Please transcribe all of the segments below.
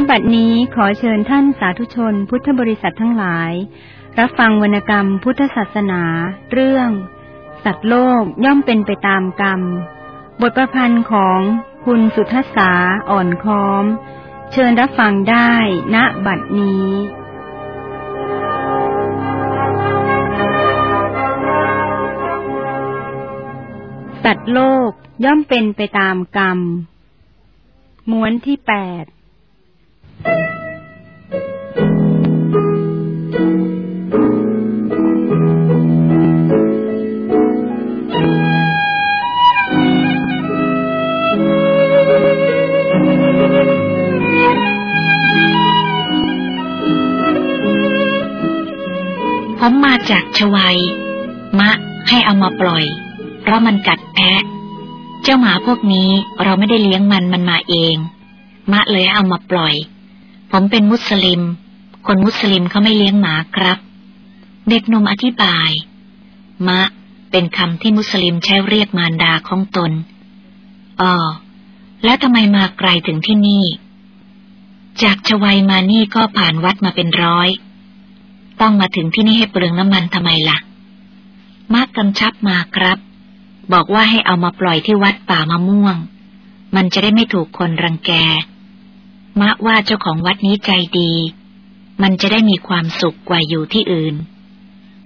ณบัดนี้ขอเชิญท่านสาธุชนพุทธบริษัททั้งหลาย รับฟังวรรณกรรมพุทธศาสนา เรื่อง สัตว์โลกย่อมเป็นไปตามกรรม บทประพันธ์ของคุณสุทัศสาอ่อนค้อม เชิญรับฟังได้ณบัดนี้สัตว์โลกย่อมเป็นไปตามกรรม ม้วนที่แปด ผมมาจากชวัย มะ ให้เอามาปล่อย เพราะมันกัดแพะ เจ้าหมาพวกนี้เราไม่ได้เลี้ยงมันมันมาเอง มะเลยเอามาปล่อย ผมเป็นมุสลิม คนมุสลิมเขาไม่เลี้ยงหมาครับ เด็กนมอธิบาย มะ เป็นคำที่มุสลิมใช้เรียกมารดาของตนอ๋อแล้วทำไมมาไกลถึงที่นี่ จากชวัยมานี่ก็ผ่านวัดมาเป็นร้อย ต้องมาถึงที่นี่ให้เปลืองน้ำมันทำไมละ่ะ มากกำชับมาครับ บอกว่าให้เอามาปล่อยที่วัดป่ามะม่วง มันจะได้ไม่ถูกคนรังแก มะว่าเจ้าของวัดนี้ใจดี มันจะได้มีความสุขกว่าอยู่ที่อื่น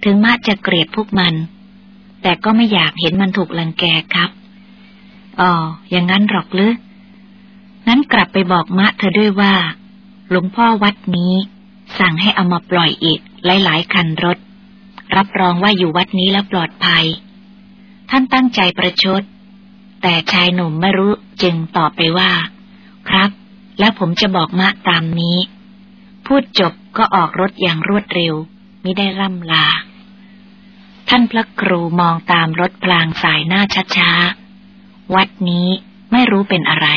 ถึงมะจะเกลียดพวกมัน แต่ก็ไม่อยากเห็นมันถูกรังแกครับ อ๋อ อย่างนั้นหรอกหรือนั้นกลับไปบอกมะเธอด้วยว่า หลวงพ่อวัดนี้ สั่งให้เอามาปล่อยอีกหลาย ๆ คันรถ รับรองว่าอยู่วัดนี้แล้วปลอดภัย ท่านตั้งใจประชด แต่ชายหนุ่มไม่รู้จึงตอบไปว่า ครับ แล้วผมจะบอกมะตามนี้ พูดจบก็ออกรถอย่างรวดเร็ว มิได้ร่ำลา ท่านพระครูมองตามรถพลางสายหน้าช้าๆ วัดนี้ไม่รู้เป็นอะไร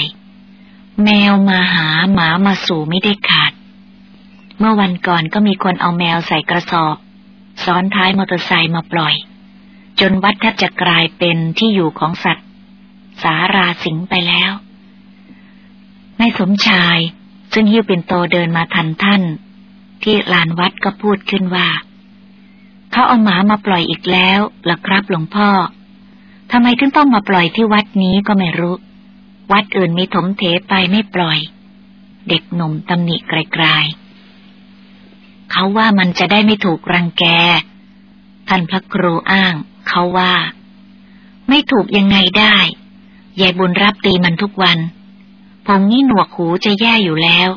แมวมาหาหมามาสู่ไม่ได้ขาด เมื่อวันก่อนก็มีคนเอาแมวใส่กระสอบ ซ้อนท้ายมอเตอร์ไซค์มาปล่อย จนวัดแทบจะกลายเป็นที่อยู่ของสัตว์ สาราสิงไปแล้ว นายสมชาย ซึ่งหิ้วเป็นโตเดินมาทันท่าน ที่ลานวัดก็พูดขึ้นว่า เขาเอาหมามาปล่อยอีกแล้วล่ะครับหลวงพ่อทำไมถึงต้องมาปล่อยที่วัดนี้ก็ไม่รู้ วัดอื่นมีถมเถไปไม่ปล่อย เด็กหนุ่มตำหนิไกลๆเขาว่ามันจะได้ไม่ถูกรังแก ท่านพระครูอ้าง เขาว่า ไม่ถูกยังไงได้ยายบุญรับตีมันทุกวัน ผมนี่หนวกหูจะแย่อยู่แล้ว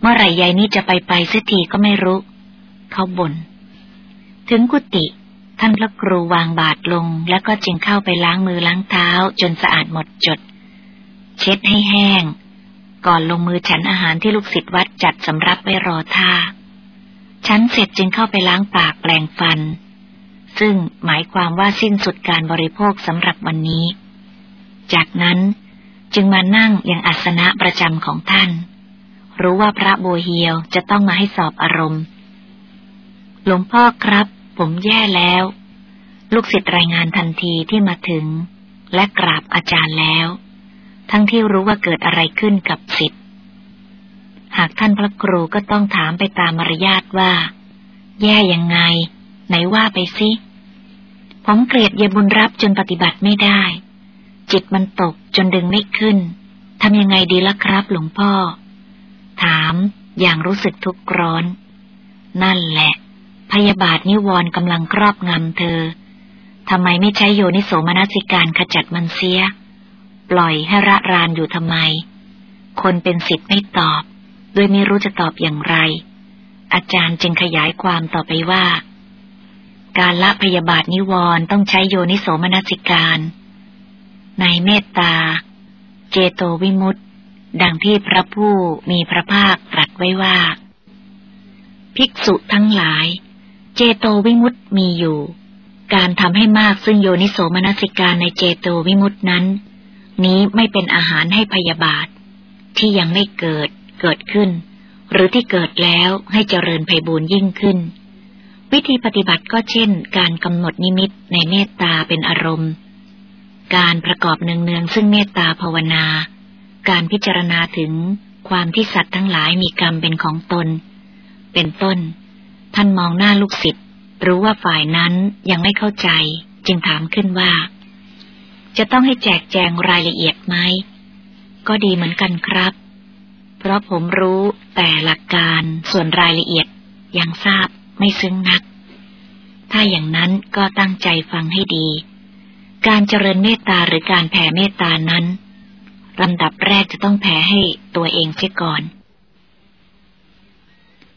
เมื่อไหร่ยายนี่จะไปไปสักทีก็ไม่รู้ เขาบน่น ถึงกุฏิท่านพระครูวางบาทลง แล้วก็จึงเข้าไปล้างมือล้างเท้า จนสะอาดหมดจด เช็ดให้แห้ง ก่อนลงมือฉันอาหารที่ลูกศิษย์วัดจัดสำรับไว้รอท่า ฉันเสร็จจึงเข้าไปล้างปากแปลงฟัน ซึ่งหมายความว่าสิ้นสุดการบริโภคสำหรับวันนี้ จากนั้น จึงมานั่งอย่างอาสนะประจำของท่าน รู้ว่าพระโบเฮียวจะต้องมาให้สอบอารมณ์ หลวงพ่อครับ ผมแย่แล้ว ลูกศิษย์รายงานทันทีที่มาถึง และกราบอาจารย์แล้ว ทั้งที่รู้ว่าเกิดอะไรขึ้นกับศิษย์หากท่านพระครูก็ต้องถามไปตามมารยาทว่า แย่ยังไง ไหนว่าไปสิผมเกลียดเยบุญรับจนปฏิบัติไม่ได้ จิตมันตกจนดึงไม่ขึ้น ทำยังไงดีล่ะครับ หลวงพ่อ ถามอย่างรู้สึกทุกข์ร้อน นั่นแหละ พยาบาทนิวรณ์กำลังครอบงำเธอ ทำไมไม่ใช้โยนิโสมนสิการขจัดมันเสีย ปล่อยให้ระรานอยู่ทำไม คนเป็นสิทธิ์ไม่ตอบโดยไม่รู้จะตอบอย่างไร อาจารย์จึงขยายความต่อไปว่า การละพยาบาทนิวรณ์ต้องใช้โยนิโสมนสิการ ในเมตตา เจโตวิมุตต์ดังที่พระผู้มีพระภาคตรัสไว้ว่า ภิกษุทั้งหลาย เจโตวิมุตต์มีอยู่ การทำให้มากซึ่งโยนิโสมนสิการในเจโตวิมุตต์นั้น นี้ไม่เป็นอาหารให้พยาบาท ที่ยังไม่เกิดเกิดขึ้น หรือที่เกิดแล้วให้เจริญไพบูรยิ่งขึ้น วิธีปฏิบัติก็เช่น การกำหนดนิมิตในเมตตาเป็นอารมณ์ การประกอบเนืองๆซึ่งเมตตาภาวนา การพิจารณาถึงความที่สัตว์ทั้งหลายมีกรรมเป็นของตน เป็นต้น ท่านมองหน้าลูกศิษย์รู้ว่าฝ่ายนั้นยังไม่เข้าใจ จึงถามขึ้นว่า จะต้องให้แจกแจงรายละเอียดไหม ก็ดีเหมือนกันครับ เพราะผมรู้แต่หลักการส่วนรายละเอียดยังทราบไม่ซึ้งนัก ถ้าอย่างนั้นก็ตั้งใจฟังให้ดี การเจริญเมตตาหรือการแผ่เมตตานั้นลำดับแรกจะต้องแผ่ให้ตัวเองเสียก่อน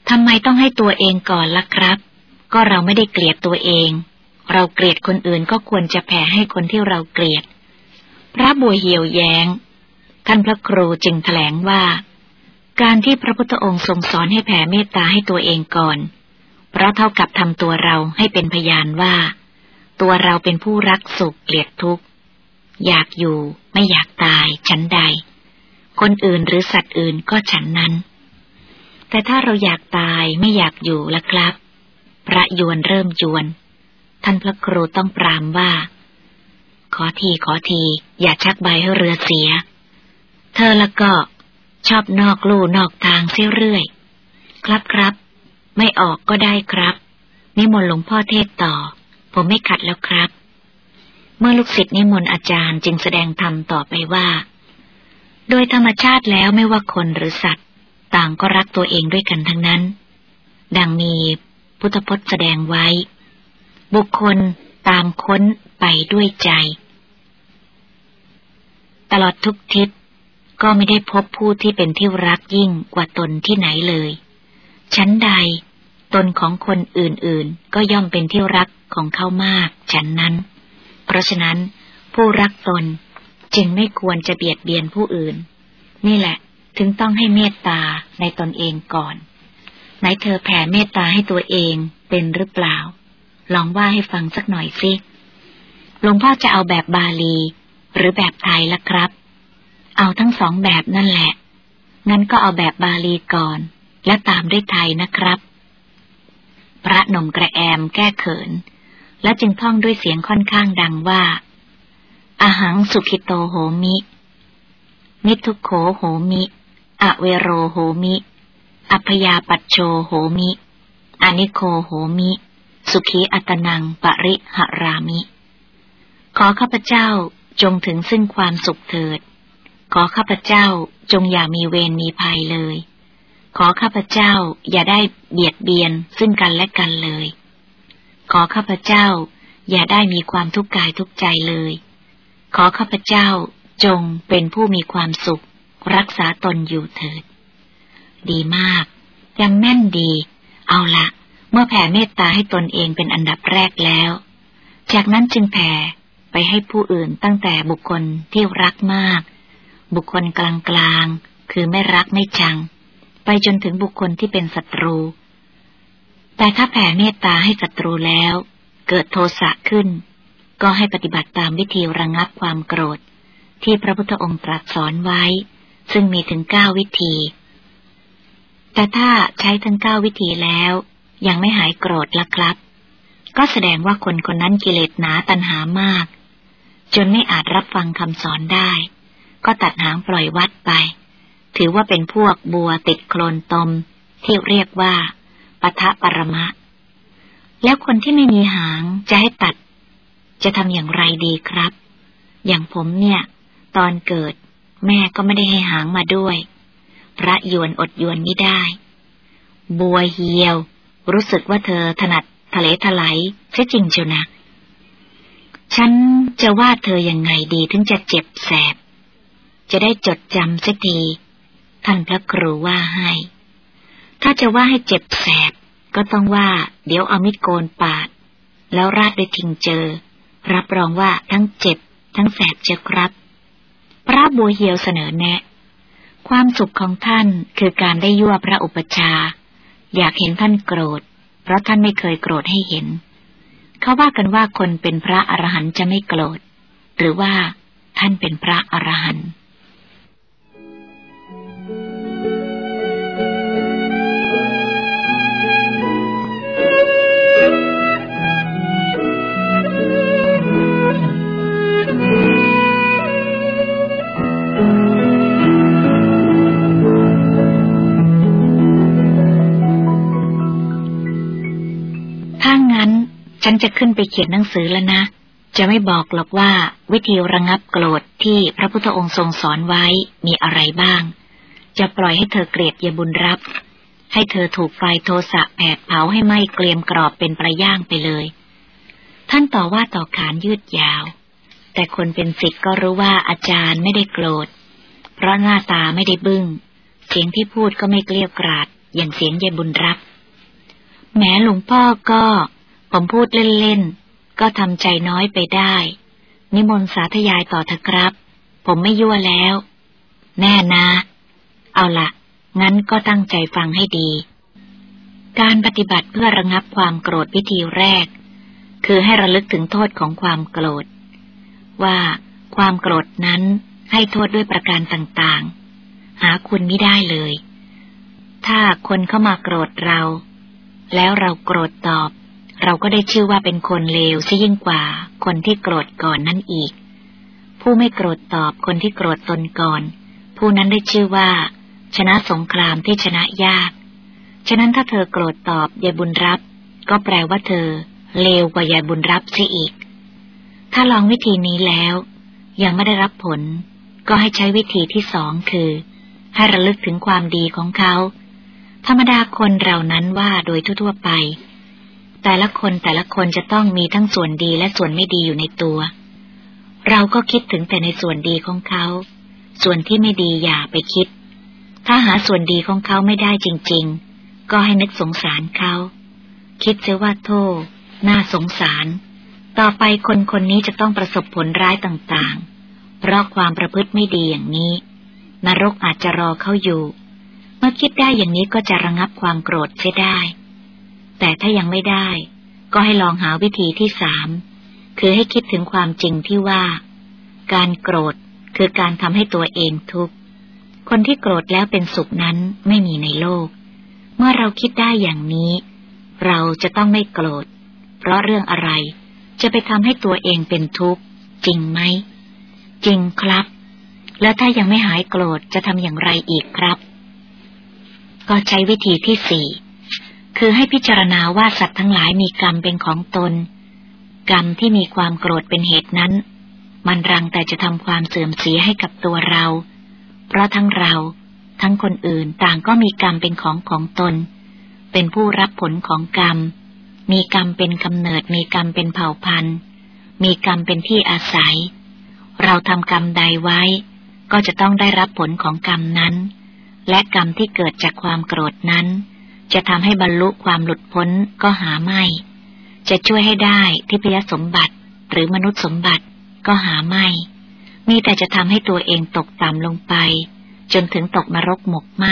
ทำไมต้องให้ตัวเองก่อนล่ะครับ ก็เราไม่ได้เกลียดตัวเอง เราเกลียดคนอื่นก็ควรจะแผ่ให้คนที่เราเกลียด พระบัวเหี่ยวแยง้ง ท่านพระครูจึงแถลงว่า การที่พระพุทธองค์ทรงสอนให้แผ่เมตตาให้ตัวเองก่อน เพราะเท่ากับทำตัวเราให้เป็นพยานว่า ตัวเราเป็นผู้รักสุขเกลียดทุกข์ อยากอยู่ไม่อยากตายฉันใด คนอื่นหรือสัตว์อื่นก็ฉันนั้น แต่ถ้าเราอยากตายไม่อยากอยู่ละครับ พระยวนเริ่มยวน ท่านพระครูต้องปรามว่า ขอทีขอที อย่าชักใบให้เรือเสีย เธอละก็ชอบนอกลู่นอกทางเสี้ยเรื่อย ครับครับ ไม่ออกก็ได้ครับ นิมนต์หลวงพ่อเทศต่อ ผมไม่ขัดแล้วครับ เมื่อลูกศิษย์นิมนต์อาจารย์จึงแสดงธรรมต่อไปว่า โดยธรรมชาติแล้วไม่ว่าคนหรือสัตว์ ต่างก็รักตัวเองด้วยกันทั้งนั้น ดังมีพุทธพจน์แสดงไว้ บุคคลตามค้นไปด้วยใจ ตลอดทุกทิศก็ไม่ได้พบผู้ที่เป็นที่รักยิ่งกว่าตนที่ไหนเลย ชั้นใด ตนของคนอื่นๆ ก็ย่อมเป็นที่รัก ของเขามาก ฉันนั้น เพราะฉะนั้น ผู้รักตนจึงไม่ควรจะเบียดเบียนผู้อื่น นี่แหละ ถึงต้องให้เมตตาในตนเองก่อน ไหนเธอแผ่เมตตาให้ตัวเองเป็นหรือเปล่า ลองว่าให้ฟังสักหน่อยสิหลวงพ่อจะเอาแบบบาลี หรือแบบไทยละครับ เอาทั้งสองแบบนั่นแหละ งั้นก็เอาแบบบาลีก่อน และตามด้วยไทยนะครับ พระนมกระแอมแก้เขิน และจึงท่องด้วยเสียงค่อนข้างดังว่าอาหังสุขิโตโหมิ นิทุโขโหมิ อเวโรโหมิ อัพยาปัจโชโหมิ อนิโคโหมิ สุขีอัตนังปริหรามิ ขอข้าพเจ้าจงถึงซึ่งความสุขเถิด ขอข้าพเจ้าจงอย่ามีเวรมีภัยเลย ขอข้าพเจ้าอย่าได้เบียดเบียนซึ่งกันและกันเลย ขอข้าพเจ้า อย่าได้มีความทุกข์กายทุกใจเลย ขอข้าพเจ้าจงเป็นผู้มีความสุข รักษาตนอยู่เถิด ดีมาก ยังแม่นดี เอาละเมื่อแผ่เมตตาให้ตนเองเป็นอันดับแรกแล้ว จากนั้นจึงแผ่ไปให้ผู้อื่นตั้งแต่บุคคลที่รักมาก บุคคลกลางๆคือไม่รักไม่ชัง ไปจนถึงบุคคลที่เป็นศัตรู แต่ถ้าแผ่เมตตาให้ศัตรูแล้ว เกิดโทสะขึ้น ก็ให้ปฏิบัติตามวิธีระงงับความโกรธ ที่พระพุทธองค์ตรัสสอนไว้ ซึ่งมีถึงเก้าวิธี แต่ถ้าใช้ทั้งเก้าวิธีแล้ว ยังไม่หายโกรธละครับ ก็แสดงว่าคนคนนั้นกิเลสหนาตัณหามาก จนไม่อาจรับฟังคำสอนได้ ก็ตัดหางปล่อยวัดไป ถือว่าเป็นพวกบัวติดโคลนตมที่เรียกว่า ปทะปรมะ แล้วคนที่ไม่มีหางจะให้ตัด จะทำอย่างไรดีครับ อย่างผมเนี่ย ตอนเกิด แม่ก็ไม่ได้ให้หางมาด้วย พระยวนอดยวนไม่ได้ บัวเหียว รู้สึกว่าเธอถนัดทะเลถลายใช่จริงเชียวนะ ฉันจะว่าเธอยังไงดีถึงจะเจ็บแสบ จะได้จดจำสักที ท่านพระครูว่าให้ ถ้าจะว่าให้เจ็บแสบ ก็ต้องว่า เดี๋ยวเอามิดโกนปาด แล้วราดด้วยทิงเจอ รับรองว่าทั้งเจ็บ ทั้งแสบเจ้าครับ พระบัวเหียวเสนอแนะ ความสุขของท่านคือการได้ยั่วพระอุปชา อยากเห็นท่านโกรธ เพราะท่านไม่เคยโกรธให้เห็น เขาว่ากันว่าคนเป็นพระอรหันต์จะไม่โกรธ หรือว่าท่านเป็นพระอรหันต์ ฉันจะขึ้นไปเขียนหนังสือแล้วนะ จะไม่บอกหรอกว่าวิธีระงับโกรธที่พระพุทธองค์ทรงสอนไว้มีอะไรบ้าง จะปล่อยให้เธอเกลียดยบุญรับ ให้เธอถูกไฟโทสะแผดเผาให้ไหม้เกลียมกรอบเป็นประย่างไปเลย ท่านต่อว่าต่อขานยืดยาว แต่คนเป็นศิษย์ก็รู้ว่าอาจารย์ไม่ได้โกรธ เพราะหน้าตาไม่ได้บึง้ง เสียงที่พูดก็ไม่เกลียวกราดอย่างเสียงเยบุญรับแม้หลวงพ่อก็ ผมพูดเล่นๆ ก็ทำใจน้อยไปได้ นิมนต์สาธยายต่อเถอะครับ ผมไม่ยั่วแล้ว แน่นะ เอาละงั้นก็ตั้งใจฟังให้ดี การปฏิบัติเพื่อระงับความโกรธวิธีแรก คือให้ระลึกถึงโทษของความโกรธ ว่าความโกรธนั้นให้โทษด้วยประการต่างๆ หาคุณไม่ได้เลย ถ้าคนเข้ามาโกรธเรา แล้วเราโกรธตอบ เราก็ได้ชื่อว่าเป็นคนเลวซะยิ่งกว่า คนที่โกรธก่อนนั่นอีก ผู้ไม่โกรธตอบคนที่โกรธตนก่อน ผู้นั้นได้ชื่อว่า ชนะสงครามที่ชนะยาก ฉะนั้นถ้าเธอโกรธตอบยายบุญรับ ก็แปลว่าเธอ เลวกว่ายายบุญรับเสียอีก ถ้าลองวิธีนี้แล้ว ยังไม่ได้รับผล ก็ให้ใช้วิธีที่สองคือ ให้ระลึกถึงความดีของเขาธรรมดาคนเรานั้นว่าโดยทั่วๆไป แต่ละคนแต่ละคนจะต้องมีทั้งส่วนดีและส่วนไม่ดีอยู่ในตัว เราก็คิดถึงแต่ในส่วนดีของเขา ส่วนที่ไม่ดีอย่าไปคิด ถ้าหาส่วนดีของเขาไม่ได้จริง ๆ ก็ให้นึกสงสารเขา คิดเสียว่าโทษน่าสงสาร ต่อไปคนคนนี้จะต้องประสบผลร้ายต่างๆ เพราะความประพฤติไม่ดีอย่างนี้ นรกอาจจะรอเขาอยู่ เมื่อคิดได้อย่างนี้ก็จะระงับความโกรธเสียได้ แต่ถ้ายังไม่ได้ ก็ให้ลองหาวิธีที่สามคือให้คิดถึงความจริงที่ว่า การโกรธคือการทำให้ตัวเองทุกข์ คนที่โกรธแล้วเป็นสุขนั้นไม่มีในโลก เมื่อเราคิดได้อย่างนี้ เราจะต้องไม่โกรธ เพราะเรื่องอะไร จะไปทำให้ตัวเองเป็นทุกข์ จริงไหม จริงครับ แล้วถ้ายังไม่หายโกรธจะทำอย่างไรอีกครับ ก็ใช้วิธีที่สี่ คือให้พิจารณาว่าสัตว์ทั้งหลายมีกรรมเป็นของตน กรรมที่มีความโกรธเป็นเหตุนั้น มันรังแต่จะทำความเสื่อมเสียให้กับตัวเรา เพราะทั้งเรา ทั้งคนอื่นต่างก็มีกรรมเป็นของของตน เป็นผู้รับผลของกรรม มีกรรมเป็นกำเนิด มีกรรมเป็นเผ่าพันธุ์ มีกรรมเป็นที่อาศัย เราทำกรรมใดไว้ ก็จะต้องได้รับผลของกรรมนั้น และกรรมที่เกิดจากความโกรธนั้น จะทำให้บรรลุความหลุดพ้นก็หาไม่ จะช่วยให้ได้ทิพยสมบัติหรือมนุษย์สมบัติก็หาไม่ มีแต่จะทำให้ตัวเองตกต่ำลงไป จนถึงตกนรกหมกไหม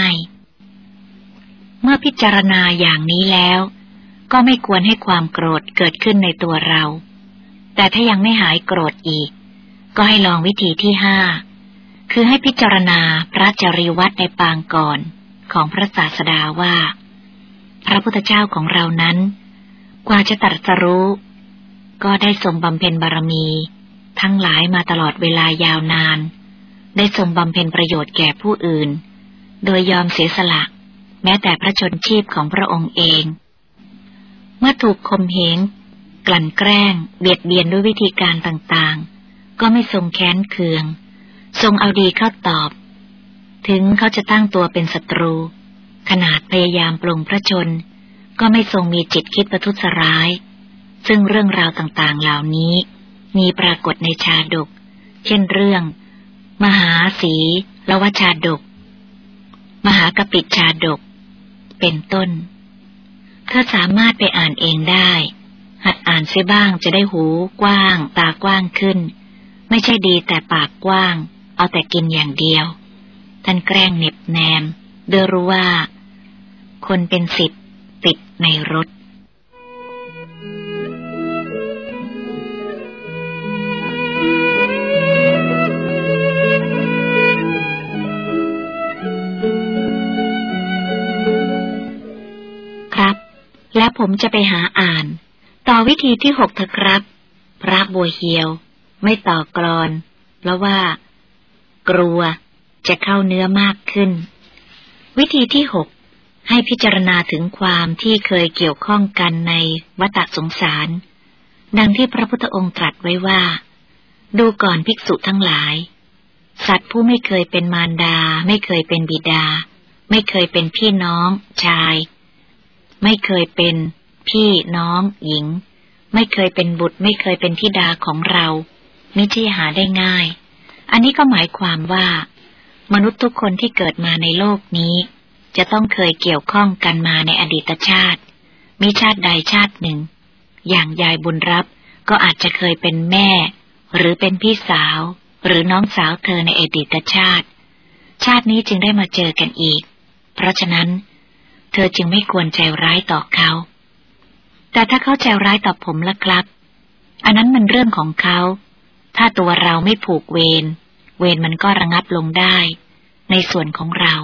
เมื่อพิจารณาอย่างนี้แล้ว ก็ไม่ควรให้ความโกรธเกิดขึ้นในตัวเรา แต่ถ้ายังไม่หายโกรธอีก ก็ให้ลองวิธีที่ห้าคือให้พิจารณาพระจริวัตในปางก่อนของพระศาสดาว่า พระพุทธเจ้าของเรานั้น กว่าจะตรัสรู้ ก็ได้ทรงบำเพ็ญบารมี ทั้งหลายมาตลอดเวลายาวนาน ได้ทรงบำเพ็ญประโยชน์แก่ผู้อื่น โดยยอมเสียสละ แม้แต่พระชนชีพของพระองค์เอง เมื่อถูกคมเหงกลั่นแกล้ง เบียดเบียนด้วยวิธีการต่างๆ ก็ไม่ทรงแค้นเคือง ทรงเอาดีเข้าตอบ ถึงเขาจะตั้งตัวเป็นศัตรู ขนาดพยายามปรงพระชน ก็ไม่ทรงมีจิตคิดประทุษร้าย ซึ่งเรื่องราวต่างๆเหล่านี้ มีปรากฏในชาดก เช่นเรื่อง มหาสีละวชาดก มหากปิชาดก เป็นต้นถ้าสามารถไปอ่านเองได้ หัดอ่านเสียบ้างจะได้หูกว้าง ตากว้างขึ้น ไม่ใช่ดีแต่ปากกว้าง เอาแต่กินอย่างเดียว ท่านแกล้งเน็บแนม โดยรู้ว่า คนเป็นสิบติดในรถ ครับ และผมจะไปหาอ่าน ต่อวิธีที่หกเถอะครับ พระบัวเฮียว ไม่ต่อกรอน เพราะว่า กลัวจะเข้าเนื้อมากขึ้น วิธีที่หกให้พิจารณาถึงความที่เคยเกี่ยวข้องกันในวัฏสงสาร ดังที่พระพุทธองค์ตรัสไว้ว่า ดูก่อนภิกษุทั้งหลาย สัตว์ผู้ไม่เคยเป็นมารดา ไม่เคยเป็นบิดา ไม่เคยเป็นพี่น้อง ชาย ไม่เคยเป็น พี่น้อง หญิง ไม่เคยเป็นบุตร ไม่เคยเป็นธิดาของเรามิใช่หาได้ง่าย อันนี้ก็หมายความว่า มนุษย์ทุกคนที่เกิดมาในโลกนี้ จะต้องเคยเกี่ยวข้องกันมาในอดีตชาติ มิชาติใดชาติหนึ่ง อย่างยายบุญรับก็อาจจะเคยเป็นแม่ หรือเป็นพี่สาว หรือน้องสาวเธอในอดีตชาติ ชาตินี้จึงได้มาเจอกันอีก เพราะฉะนั้น เธอจึงไม่ควรใจร้ายต่อเขา แต่ถ้าเขาใจร้ายต่อผมละครับ อันนั้นมันเรื่องของเขา ถ้าตัวเราไม่ผูกเวรเวรมันก็ระงับลงได้ ในส่วนของเรา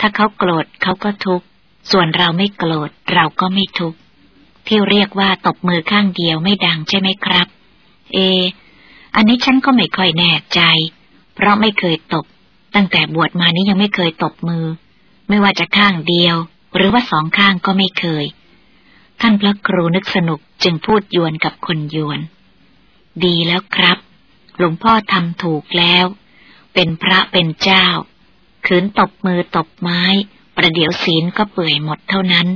ถ้าเขาโกรธเขาก็ทุกข์ ส่วนเราไม่โกรธเราก็ไม่ทุกข์ ที่เรียกว่าตบมือข้างเดียวไม่ดังใช่ไหมครับ เอ อันนี้ฉันก็ไม่ค่อยแน่ใจ เพราะไม่เคยตบ ตั้งแต่บวชมานี้ยังไม่เคยตบมือ ไม่ว่าจะข้างเดียว หรือว่าสองข้างก็ไม่เคย ท่านพระครูนึกสนุกจึงพูดยวนกับคนยวน ดีแล้วครับ หลวงพ่อทำถูกแล้ว เป็นพระเป็นเจ้า ขืนตบมือตบไม้ ประเดี๋ยวศีลก็เปื่อยหมดเท่านั้น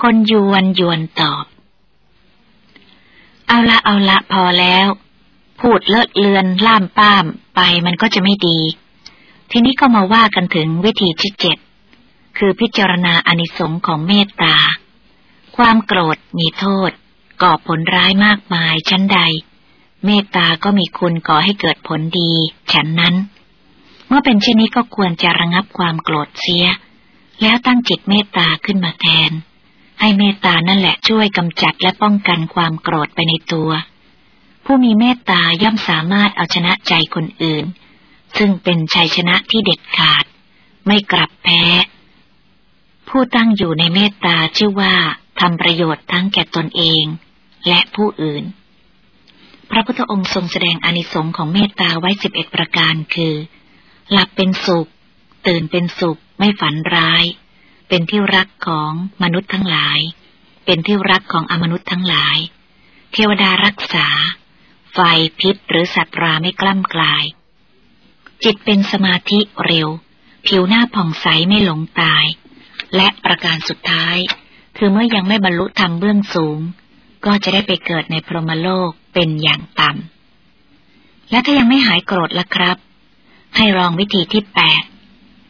คนยวนยวนตอบ เอาละเอาละพอแล้ว พูดเลิศเลือนล่ามป้ามไปมันก็จะไม่ดี ทีนี้ก็มาว่ากันถึงวิธีที่เจ็ดคือพิจารณาอนิสงค์ของเมตตา ความโกรธมีโทษ ก่อผลร้ายมากมายชั้นใด เมตตาก็มีคุณก่อให้เกิดผลดี ฉันนั้น เมื่อเป็นเช่นนี้ก็ควรจะระงับความโกรธเสีย แล้วตั้งจิตเมตตาขึ้นมาแทน ให้เมตตานั่นแหละช่วยกำจัดและป้องกันความโกรธไปในตัว ผู้มีเมตตาย่อมสามารถเอาชนะใจคนอื่น ซึ่งเป็นชัยชนะที่เด็ดขาด ไม่กลับแพ้ ผู้ตั้งอยู่ในเมตตาชื่อว่าทำประโยชน์ทั้งแก่ตนเอง และผู้อื่น พระพุทธองค์ทรงแสดงอนิสงค์ของเมตตาไว้สิบเอ็ดประการคือ หลับเป็นสุข ตื่นเป็นสุข ไม่ฝันร้าย เป็นที่รักของมนุษย์ทั้งหลาย เป็นที่รักของอมนุษย์ทั้งหลาย เทวดารักษา ไฟพิษหรือสัตว์ราไม่กล้ำกลาย จิตเป็นสมาธิเร็ว ผิวหน้าผ่องใสไม่หลงตาย และประการสุดท้าย คือเมื่อยังไม่บรรลุธรรมเบื้องสูง ก็จะได้ไปเกิดในพรหมโลกเป็นอย่างต่ำและถ้ายังไม่หายโกรธละครับ ให้ลองวิธีที่แปด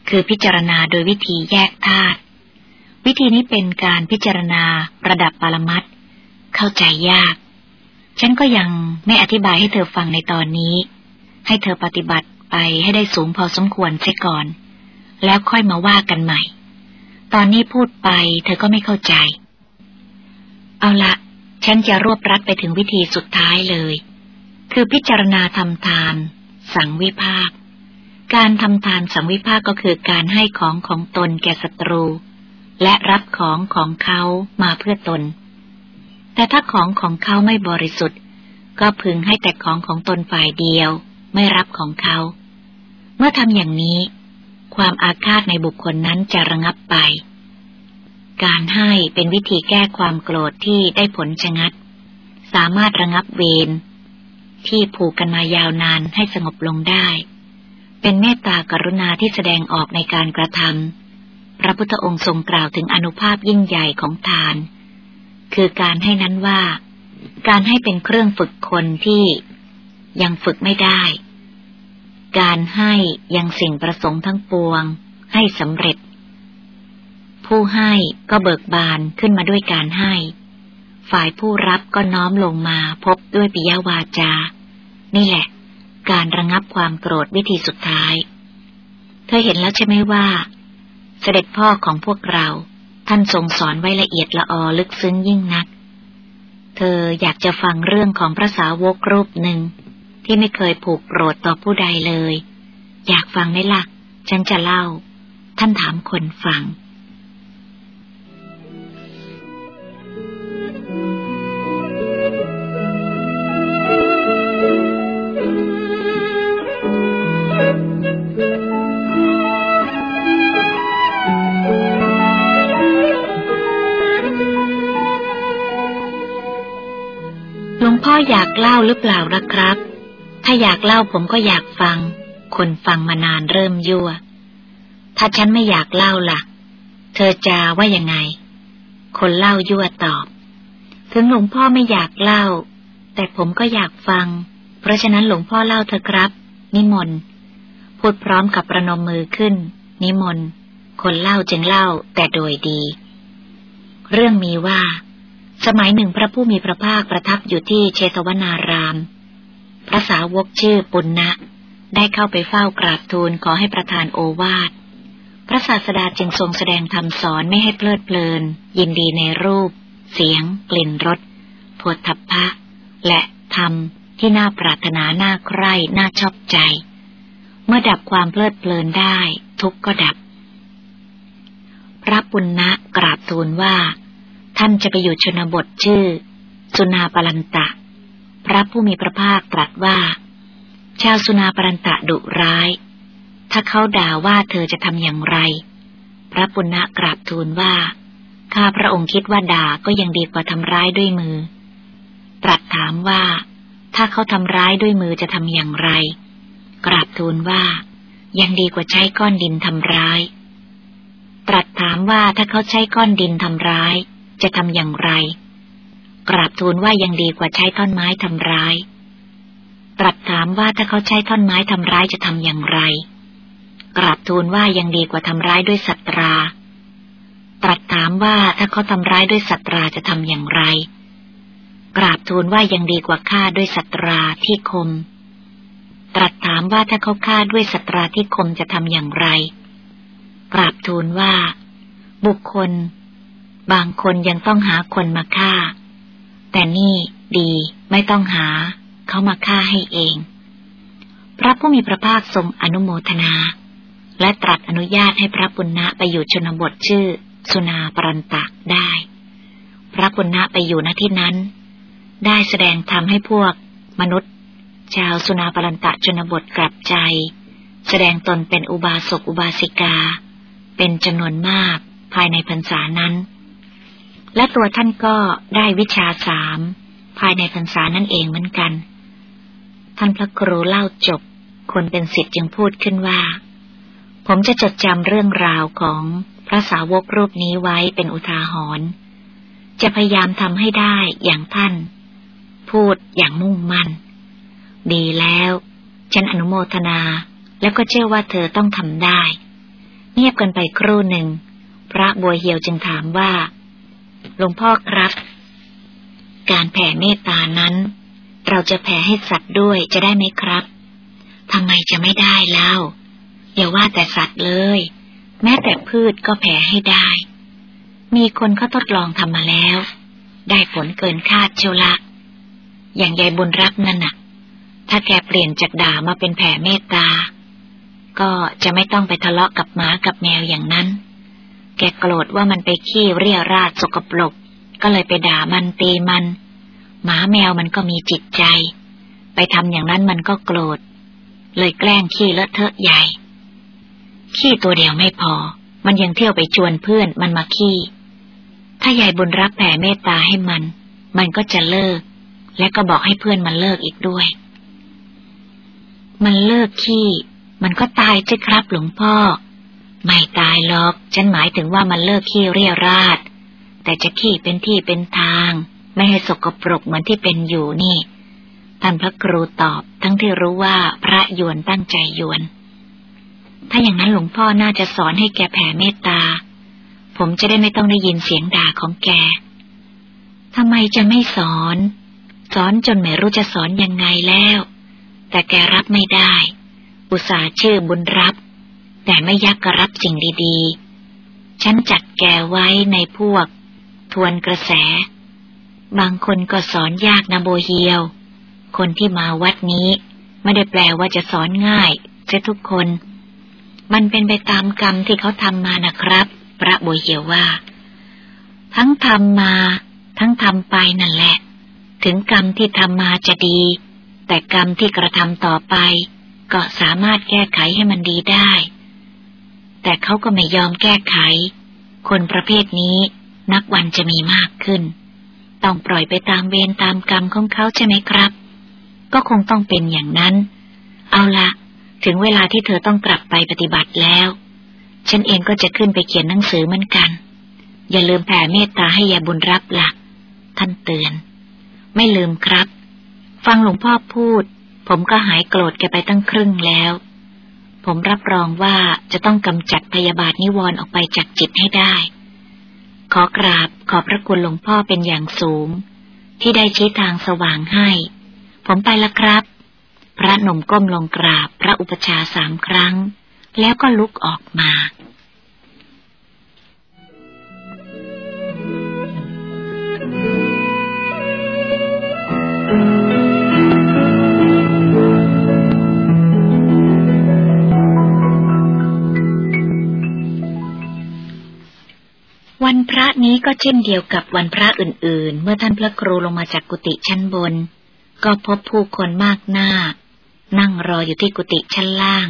คือพิจารณาโดยวิธีแยกธาตุวิธีนี้เป็นการพิจารณาระดับปรมัตเข้าใจยาก ฉันก็ยังไม่อธิบายให้เธอฟังในตอนนี้ ให้เธอปฏิบัติไปให้ได้สูงพอสมควรเสียก่อน แล้วค่อยมาว่ากันใหม่ ตอนนี้พูดไปเธอก็ไม่เข้าใจ เอาละฉันจะรวบรัดไปถึงวิธีสุดท้ายเลย คือพิจารณาทำทาน สังวิภาค การทำทานสังวิภาคก็คือการให้ของของตนแก่ศัตรู และรับของของเขามาเพื่อตน แต่ถ้าของของเขาไม่บริสุทธิ์ ก็พึงให้แต่ของของตนฝ่ายเดียว ไม่รับของเขา เมื่อทำอย่างนี้ ความอาฆาตในบุคคลนั้นจะระงับไป การให้เป็นวิธีแก้ความโกรธที่ได้ผลชะงัด สามารถระงับเวรที่ผูกกันมายาวนานให้สงบลงได้ เป็นเมตตากรุณาที่แสดงออกในการกระทำพระพุทธองค์ทรงกล่าวถึงอนุภาพยิ่งใหญ่ของทาน คือการให้นั้นว่า การให้เป็นเครื่องฝึกคนที่ยังฝึกไม่ได้ การให้ยังสิ่งประสงค์ทั้งปวง ให้สำเร็จ ผู้ให้ก็เบิกบานขึ้นมาด้วยการให้ ฝ่ายผู้รับก็น้อมลงมาพบด้วยปิยวาจา นี่แหละ การระงับความโกรธวิธีสุดท้าย เธอเห็นแล้วใช่ไหมว่า เสด็จพ่อของพวกเราท่านทรงสอนไว้ละเอียดละออลึกซึ้งยิ่งนัก เธออยากจะฟังเรื่องของพระสาวกรูปหนึ่ง ที่ไม่เคยผูกโกรธต่อผู้ใดเลย อยากฟังไหมละ่ะ ฉันจะเล่า ท่านถามคนฟัง พ่ออยากเล่าหรือเปล่าล่ะครับ ถ้าอยากเล่าผมก็อยากฟัง คนฟังมานานเริ่มยั่ว ถ้าฉันไม่อยากเล่าล่ะ เธอจะว่ายังไง คนเล่ายั่วตอบ ถึงหลวงพ่อไม่อยากเล่า แต่ผมก็อยากฟัง เพราะฉะนั้นหลวงพ่อเล่าเถอะครับ นิมนต์ พูดพร้อมกับประนมมือขึ้น นิมนต์ คนเล่าจึงเล่าแต่โดยดี เรื่องมีว่า สมัยหนึ่งพระผู้มีพระภาคประทับอยู่ที่เชตวนาราม พระสาวกชื่อปุณณะได้เข้าไปเฝ้ากราบทูลขอให้ประทานโอวาท พระศาสดาจึงทรงแสดงธรรมสอนไม่ให้เพลิดเพลิน ยินดีในรูป เสียง กลิ่นรสผฏฐัพพะ และธรรมที่น่าปรารถนาน่าใคร่น่าชอบใจ เมื่อดับความเพลิดเพลินได้ ทุกก็ดับ พระปุณณะกราบทูลว่า ท่านจะไปอยู่ชนบทชื่อ สุนาปลันตะ พระผู้มีพระภาคตรัสว่า ชาวสุนาปลันตะดุร้าย ถ้าเขาด่าว่าเธอจะทำอย่างไร พระปุณณะกราบทูลว่า ข้าพระองค์คิดว่าด่าก็ยังดีกว่าทำร้ายด้วยมือ ตรัสถามว่า ถ้าเขาทำร้ายด้วยมือจะทำอย่างไร กราบทูลว่า ยังดีกว่าใช้ก้อนดินทำร้าย ตรัสถามว่าถ้าเขาใช้ก้อนดินทำร้าย จะทำอย่างไร กราบทูลว่ายังดีกว่าใช้ท่อนไม้ทำร้าย ตรัสถามว่าถ้าเขาใช้ท่อนไม้ทำร้ายจะทำอย่างไร กราบทูลว่ายังดีกว่าทำร้ายด้วยสัตรา ตรัสถามว่าถ้าเขาทำร้ายด้วยสัตราจะทำอย่างไร กราบทูลว่ายังดีกว่าฆ่าด้วยสัตราที่คม ตรัสถามว่าถ้าเขาฆ่าด้วยสัตราที่คมจะทำอย่างไร กราบทูลว่า บุคคล บางคนยังต้องหาคนมาฆ่า แต่นี่ดีไม่ต้องหา เขามาฆ่าให้เอง พระผู้มีพระภาคทรงอนุโมทนา และตรัสอนุญาตให้พระปุณณะไปอยู่ชนบทชื่อ สุนาปรันตะได้ พระปุณณะไปอยู่ณที่นั้น ได้แสดงธรรมให้พวก มนุษย์ ชาวสุนาปรันตะชนบทกลับใจ แสดงตนเป็นอุบาสกอุบาสิกา เป็นจำนวนมากภายในพรรษานั้น และตัวท่านก็ได้วิชาสามภายในพรรษานั่นเองเหมือนกัน ท่านพระครูเล่าจบ คนเป็นสิทธิ์จึงพูดขึ้นว่า ผมจะจดจำเรื่องราวของพระสาวกรูปนี้ไว้เป็นอุทาหรณ์จะพยายามทำให้ได้อย่างท่าน พูดอย่างมุ่งมั่น ดีแล้ว ฉันอนุโมทนาแล้วก็เชื่อว่าเธอต้องทำได้ เงียบกันไปครู่หนึ่ง พระบัวเหียวจึงถามว่า หลวงพ่อครับ การแผ่เมตตานั้น เราจะแผ่ให้สัตว์ด้วยจะได้ไหมครับทำไมจะไม่ได้เล่า อย่าว่าแต่สัตว์เลย แม้แต่พืชก็แผ่ให้ได้ มีคนเขาทดลองทำมาแล้ว ได้ผลเกินคาดเชียวละ อย่างยายบุญรักนั่นน่ะ ถ้าแกเปลี่ยนจากด่ามาเป็นแผ่เมตตา ก็จะไม่ต้องไปทะเลาะกับหมากับแมวอย่างนั้น แกโกรธว่ามันไปขี้เรียราดสกปรก ก็เลยไปด่ามันตีมัน หมาแมวมันก็มีจิตใจ ไปทำอย่างนั้นมันก็โกรธ เลยแกล้งขี้เลอะเทอะใหญ่ ขี้ตัวเดียวไม่พอ มันยังเที่ยวไปชวนเพื่อนมันมาขี้ ถ้ายายบุญรักแผ่เมตตาให้มัน มันก็จะเลิก และก็บอกให้เพื่อนมันเลิกอีกด้วย มันเลิกขี้ มันก็ตายใช่ครับหลวงพ่อ ไม่ตายหรอก ฉันหมายถึงว่ามันเลิกขี้เรียราด แต่จะขี้เป็นที่เป็นทาง ไม่ให้สกปรกเหมือนที่เป็นอยู่นี่ ท่านพระครูตอบทั้งที่รู้ว่าพระยวนตั้งใจยวน ถ้าอย่างนั้นหลวงพ่อน่าจะสอนให้แกแผ่เมตตา ผมจะได้ไม่ต้องได้ยินเสียงด่าของแกทำไมจะไม่สอน สอนจนไม่รู้จะสอนยังไงแล้ว แต่แกรับไม่ได้ อุตส่าห์ชื่อบุญรับ แต่ไม่ยักกระับสิ่งดีๆ ฉันจัดแกไว้ในพวก ทวนกระแส บางคนก็สอนยากนะโบเฮียว คนที่มาวัดนี้ ไม่ได้แปลว่าจะสอนง่ายจะทุกคน มันเป็นไปตามกรรมที่เขาทำมานะครับ พระโบเหียวว่า ทั้งทำมา ทั้งทำไปนั่นแหละ ถึงกรรมที่ทำมาจะดี แต่กรรมที่กระทำต่อไป ก็สามารถแก้ไขให้มันดีได้ แต่เขาก็ไม่ยอมแก้ไข คนประเภทนี้นักวันจะมีมากขึ้น ต้องปล่อยไปตามเวรตามกรรมของเขาใช่ไหมครับ ก็คงต้องเป็นอย่างนั้น เอาละถึงเวลาที่เธอต้องกลับไปปฏิบัติแล้ว ฉันเองก็จะขึ้นไปเขียนหนังสือเหมือนกัน อย่าลืมแผ่เมตตาให้ยาบุญรับละ่ะ ท่านเตือน ไม่ลืมครับ ฟังหลวงพ่อพูด ผมก็หายโกรธแกไปตั้งครึ่งแล้ว ผมรับรองว่าจะต้องกำจัดพยาบาทนิวรณ์ออกไปจากจิตให้ได้ ขอกราบขอบพระคุณหลวงพ่อเป็นอย่างสูง ที่ได้ชี้ทางสว่างให้ ผมไปละครับ พระหนุ่มก้มลงกราบพระอุปชาสามครั้ง แล้วก็ลุกออกมา วันพระนี้ก็เช่นเดียวกับวันพระอื่น ๆ เมื่อท่านพระครูลงมาจากกุฏิชั้นบน ก็พบผู้คนมากหน้า นั่งรออยู่ที่กุฏิชั้นล่าง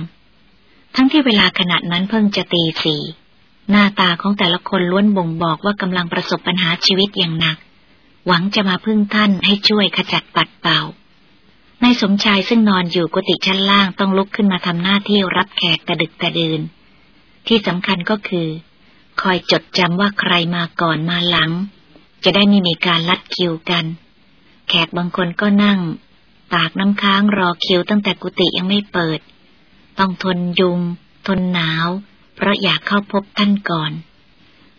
ทั้งที่เวลาขณะนั้นเพิ่งจะตีสี่หน้าตาของแต่ละคนล้วนบ่งบอกว่ากำลังประสบปัญหาชีวิตอย่างหนัก หวังจะมาพึ่งท่านให้ช่วยขจัดปัดเป่านายสมชายซึ่งนอนอยู่กุฏิชั้นล่างต้องลุกขึ้นมาทำหน้าที่รับแขกแต่ดึกแต่เดินที่สำคัญก็คือ คอยจดจำว่าใครมาก่อนมาหลัง จะได้ไม่มีการลัดคิวกัน แขกบางคนก็นั่ง ตากน้ำค้างรอคิวตั้งแต่กุฏิยังไม่เปิด ต้องทนยุง ทนหนาว เพราะอยากเข้าพบท่านก่อน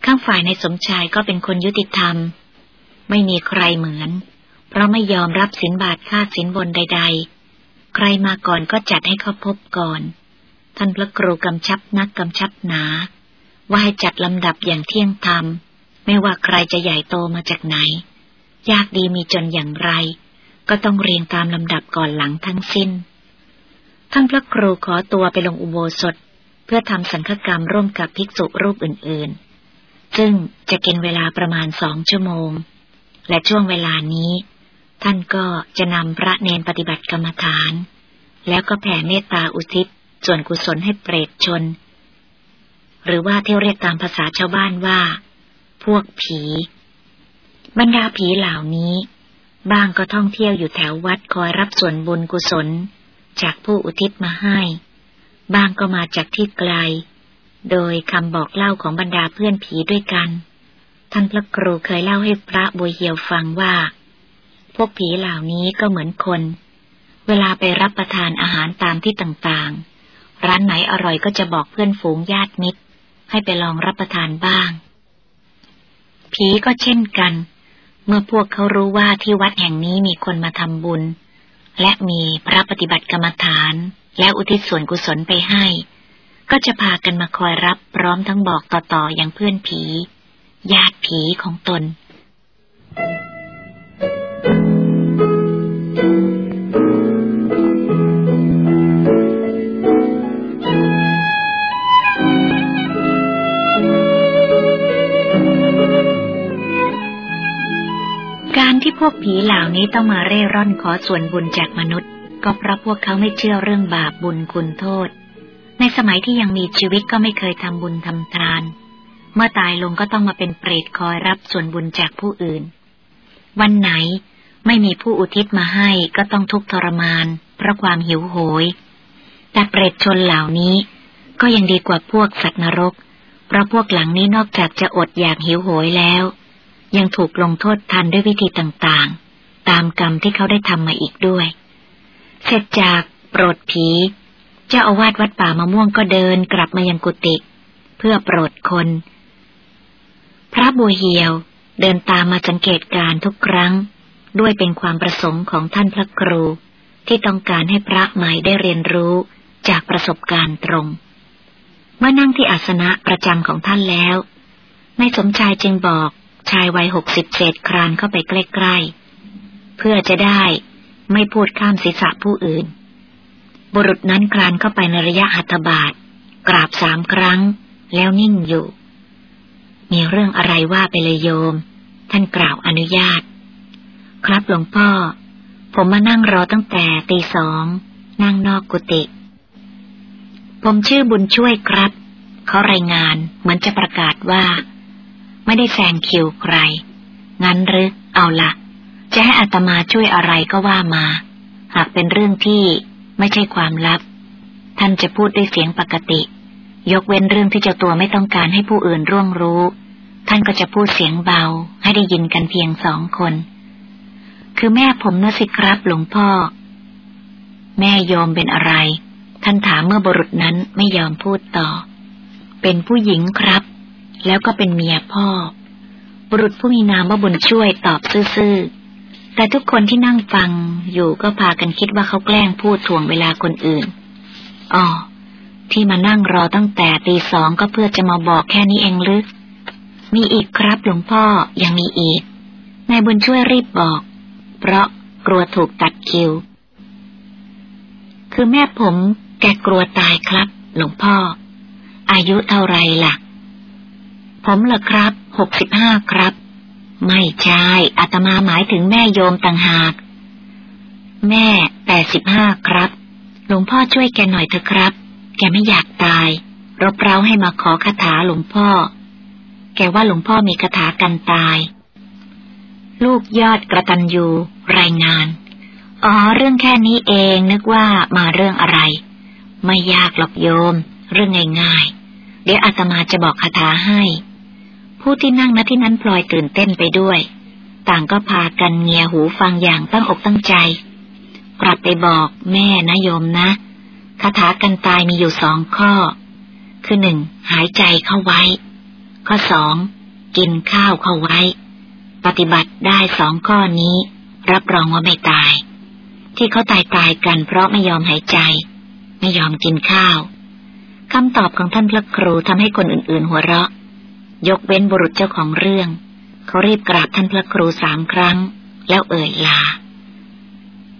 ข้างฝ่ายในสมชายก็เป็นคนยุติธรรม ไม่มีใครเหมือน เพราะไม่ยอมรับสินบาทค่าสินบนใด ๆ ใครมาก่อนก็จัดให้เข้าพบก่อน ท่านพระครูกำชับนักกำชับหนา ว่าให้จัดลำดับอย่างเที่ยงธรรม ไม่ว่าใครจะใหญ่โตมาจากไหน ยากดีมีจนอย่างไร ก็ต้องเรียงตามลำดับก่อนหลังทั้งสิ้น ท่านพระครูขอตัวไปลงอุโบสถ เพื่อทำสังฆกรรมร่วมกับภิกษุรูปอื่นๆ ซึ่งจะกินเวลาประมาณสองชั่วโมง และช่วงเวลานี้ ท่านก็จะนำพระเนนปฏิบัติกรรมฐาน แล้วก็แผ่เมตตาอุทิศส่วนกุศลให้เปรตชน หรือว่าที่เรียกตามภาษาชาวบ้านว่า พวกผี บรรดาผีเหล่านี้บางก็ท่องเที่ยวอยู่แถววัดคอยรับส่วนบุญกุศล จากผู้อุทิศมาให้บางก็มาจากที่ไกล โดยคำบอกเล่าของบรรดาเพื่อนผีด้วยกัน ท่านพระครูเคยเล่าให้พระบุญเหียวฟังว่า พวกผีเหล่านี้ก็เหมือนคน เวลาไปรับประทานอาหารตามที่ต่างๆ ร้านไหนอร่อยก็จะบอกเพื่อนฝูงญาติมิตร ให้ไปลองรับประทานบ้าง ผีก็เช่นกัน เมื่อพวกเขารู้ว่าที่วัดแห่งนี้มีคนมาทำบุญ และมีพระปฏิบัติกรรมฐาน และอุทิศส่วนกุศลไปให้ ก็จะพากันมาคอยรับพร้อมทั้งบอกต่อๆอย่างเพื่อนผี ญาติผีของตน การที่พวกผีเหล่านี้ต้องมาเร่ร่อนขอส่วนบุญจากมนุษย์ ก็เพราะพวกเขาไม่เชื่อเรื่องบาปบุญคุณโทษ ในสมัยที่ยังมีชีวิตก็ไม่เคยทำบุญทำทาน เมื่อตายลงก็ต้องมาเป็นเปรตคอยรับส่วนบุญจากผู้อื่น วันไหนไม่มีผู้อุทิศมาให้ก็ต้องทุกข์ทรมาน เพราะความหิวโหย แต่เปรตชนเหล่านี้ ก็ยังดีกว่าพวกสัตว์นรก เพราะพวกหลังนี้นอกจากจะอดอยากหิวโหยแล้ว ยังถูกลงโทษทันด้วยวิธีต่างๆ ตามกรรมที่เขาได้ทำมาอีกด้วย เสร็จจากโปรดผี เจ้าอาวาสวัดป่ามะม่วงก็เดินกลับมายังกุฏิเพื่อโปรดคน พระบัวเหียวเดินตามมาสังเกตการทุกครั้ง ด้วยเป็นความประสงค์ของท่านพระครู ที่ต้องการให้พระใหม่ได้เรียนรู้จากประสบการณ์ตรง เมื่อนั่งที่อาสนะประจำของท่านแล้วนายสมชายจึงบอก ชายวัยหกสิบเศษครานเข้าไปใกล้ๆ เพื่อจะได้ไม่พูดข้ามศีรษะผู้อื่น บุรุษนั้นคลานเข้าไปในระยะหัตถบาทกราบสามครั้ง แล้วนิ่งอยู่ มีเรื่องอะไรว่าไปเลยโยม ท่านกล่าวอนุญาต ครับหลวงพ่อ ผมมานั่งรอตั้งแต่ตีสอง นั่งนอกกุฏิผมชื่อบุญช่วยครับ เขารายงานเหมือนจะประกาศว่า ไม่ได้แซงคิวใคร งั้นหรือเอาละจะให้อัตมาช่วยอะไรก็ว่ามา หากเป็นเรื่องที่ไม่ใช่ความลับ ท่านจะพูดด้วยเสียงปกติ ยกเว้นเรื่องที่เจ้าตัวไม่ต้องการให้ผู้อื่นร่วงรู้ ท่านก็จะพูดเสียงเบา ให้ได้ยินกันเพียงสองคน คือแม่ผมนะสิครับหลวงพ่อ แม่ยอมเป็นอะไร ท่านถามเมื่อบุรุษนั้นไม่ยอมพูดต่อ เป็นผู้หญิงครับ แล้วก็เป็นเมียพ่อ บุรุษผู้มีนามว่าบุญช่วยตอบซื่อแต่ทุกคนที่นั่งฟังอยู่ก็พากันคิดว่าเขาแกล้งพูดถ่วงเวลาคนอื่น อ๋อ ที่มานั่งรอตั้งแต่ตีสองก็เพื่อจะมาบอกแค่นี้เองหรือ มีอีกครับหลวงพ่อ ยังมีอีก นายบุญช่วยรีบบอก เพราะกลัวถูกตัดคิว คือแม่ผมแกกลัวตายครับ หลวงพ่อ อายุเท่าไรล่ะ ผมเหรอครับหกสิบห้าครับ ไม่ใช่อาตมาหมายถึงแม่โยมต่างหาก แม่แปดสิบห้าครับ หลวงพ่อช่วยแกหน่อยเถอะครับ แกไม่อยากตาย รบเร้าให้มาขอคาถาหลวงพ่อ แกว่าหลวงพ่อมีคาถากันตาย ลูกยอดกระตันยูรายงาน อ๋อ เรื่องแค่นี้เองนึกว่ามาเรื่องอะไร ไม่ยากหรอกโยม เรื่องง่ายๆเดี๋ยวอาตมาจะบอกคาถาให้ ผู้ที่นั่งณที่นั้นพลอยตื่นเต้นไปด้วย ต่างก็พากันเงียหูฟังอย่างตั้งอกตั้งใจ กลับไปบอกแม่นะโยมนะคาถากันตายมีอยู่สองข้อ คือหนึ่งหายใจเข้าไว้ ข้อสองกินข้าวเข้าไว้ ปฏิบัติได้สองข้อนี้ รับรองว่าไม่ตาย ที่เขาตายตายกันเพราะไม่ยอมหายใจ ไม่ยอมกินข้าวคำตอบของท่านพระครูทำให้คนอื่นๆ หัวเราะ ยกเว้นบุรุษเจ้าของเรื่อง เขารีบกราบท่านพระครูสามครั้ง แล้วเอ่ยลา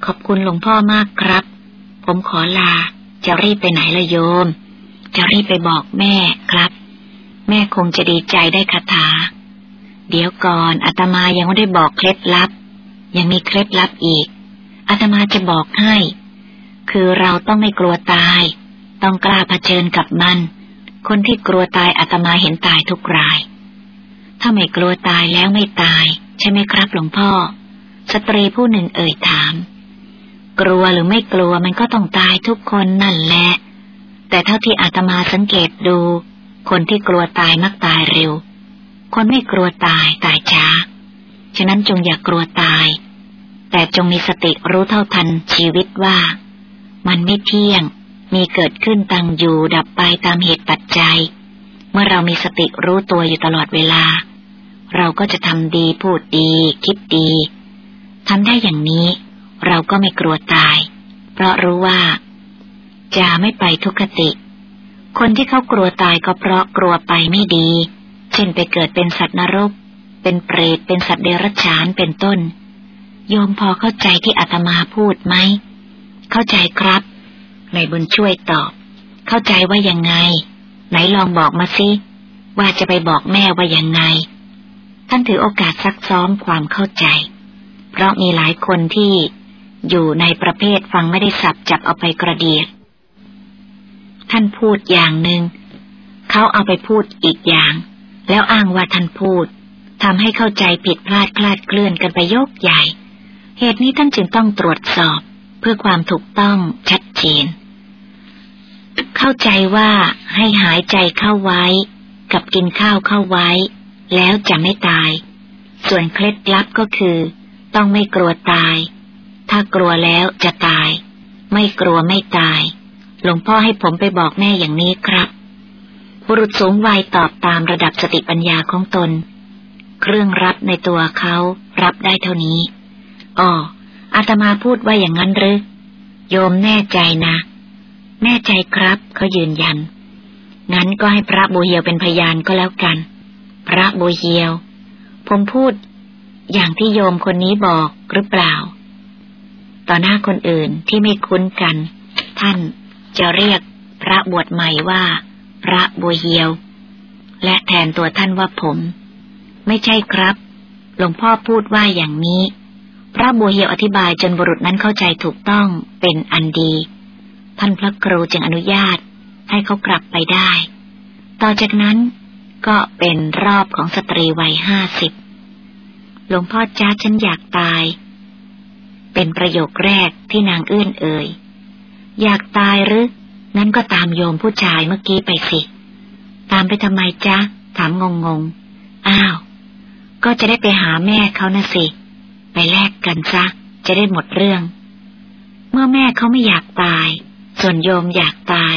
ขอบคุณหลวงพ่อมากครับ ผมขอลา จะรีบไปไหนละโยม จะรีบไปบอกแม่ครับ แม่คงจะดีใจได้คาถา เดี๋ยวก่อนอาตมายังไม่ได้บอกเคล็ดลับ ยังมีเคล็ดลับอีกอาตมาจะบอกให้ คือเราต้องไม่กลัวตาย ต้องกล้าเผชิญกับมัน คนที่กลัวตายอาตมาเห็นตายทุกราย ถ้าไม่กลัวตายแล้วไม่ตาย ใช่ไหมครับหลวงพ่อ สตรีผู้หนึ่งเอ่ยถาม กลัวหรือไม่กลัวมันก็ต้องตายทุกคนนั่นแหละ แต่เท่าที่อาตมาสังเกตดู คนที่กลัวตายมักตายเร็ว คนไม่กลัวตายตายช้า ฉะนั้นจงอย่ากกลัวตาย แต่จงมีสติรู้เท่าทันชีวิตว่า มันไม่เที่ยง มีเกิดขึ้นตั้งอยู่ดับไปตามเหตุปัจจัย เมื่อเรามีสติรู้ตัวอยู่ตลอดเวลา เราก็จะทำดีพูดดีคิดดีทำได้อย่างนี้ เราก็ไม่กลัวตาย เพราะรู้ว่า จะไม่ไปทุกขติ คนที่เขากลัวตายก็เพราะกลัวไปไม่ดี เช่นไปเกิดเป็นสัตว์นรก เป็นเปรตเป็นสัตว์เดรัจฉานเป็นต้น โยมพอเข้าใจที่อาตมาพูดไหม เข้าใจครับ นายบุญช่วยตอบ เข้าใจว่ายังไง ไหนลองบอกมาสิว่าจะไปบอกแม่ว่ายังไง ท่านถือโอกาสซักซ้อมความเข้าใจ เพราะมีหลายคนที่อยู่ในประเภทฟังไม่ได้สับจับเอาไปกระเดียด ท่านพูดอย่างหนึง่งเขาเอาไปพูดอีกอย่าง แล้วอ้างว่าท่านพูดทำให้เข้าใจผิดพลาดคลาดเคลื่อนกันไปยกใหญ่ เหตุนี้ท่านจึงต้องตรวจสอบ เพื่อความถูกต้องชัดเจน เข้าใจว่าให้หายใจเข้าไว้ กับกินข้าวเข้าไว้ แล้วจะไม่ตาย ส่วนเคล็ดลับก็คือ ต้องไม่กลัวตาย ถ้ากลัวแล้วจะตาย ไม่กลัวไม่ตาย หลวงพ่อให้ผมไปบอกแม่อย่างนี้ครับ บุรุษสูงวัยตอบตามระดับสติปัญญาของตน เครื่องรับในตัวเขารับได้เท่านี้อ๋ออาตมาพูดว่าอย่างนั้นหรือโยมแน่ใจนะ แน่ใจครับ เขายืนยัน งั้นก็ให้พระบูเฮียวเป็นพยานก็แล้วกัน พระบูเฮียว ผมพูด อย่างที่โยมคนนี้บอกหรือเปล่า ต่อหน้าคนอื่นที่ไม่คุ้นกัน ท่านจะเรียกพระบวชใหม่ว่า พระบูเฮียว และแทนตัวท่านว่าผม ไม่ใช่ครับหลวงพ่อพูดว่าอย่างนี้ พระบัวเฮียวอธิบายจนบุรุษนั้นเข้าใจถูกต้องเป็นอันดี ท่านพระครูจึงอนุญาตให้เขากลับไปได้ ต่อจากนั้นก็เป็นรอบของสตรีวัยห้าสิบ หลวงพ่อจ้าฉันอยากตาย เป็นประโยคแรกที่นางเอื้อนเอ่ย อยากตายหรือ นั้นก็ตามโยมผู้ชายเมื่อกี้ไปสิ ตามไปทำไมจ๊ะ ถามงงงอ้าว ก็จะได้ไปหาแม่เขานะสิ ไปแลกกันซะ จะได้หมดเรื่อง เมื่อแม่เขาไม่อยากตาย ส่วนโยมอยากตาย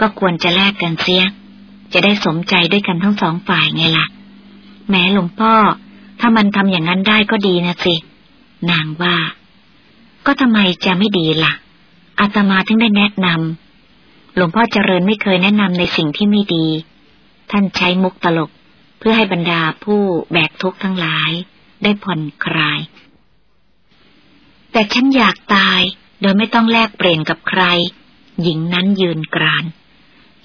ก็ควรจะแลกกันเสีย จะได้สมใจด้วยกันทั้งสองฝ่ายไงละ่ะ แม้หลวงพ่อ ถ้ามันทำอย่างนั้นได้ก็ดีนะสิ นางว่า ก็ทำไมจะไม่ดีละ่ะ อาตมาถึงได้แนะนำหลวงพ่อเจริญไม่เคยแนะนำในสิ่งที่ไม่ดี ท่านใช้มุกตลกเพื่อให้บรรดาผู้แบกทุกข์ทั้งหลาย ได้ผ่อนคลาย แต่ฉันอยากตายโดยไม่ต้องแลกเปลี่ยนกับใคร หญิงนั้นยืนกราน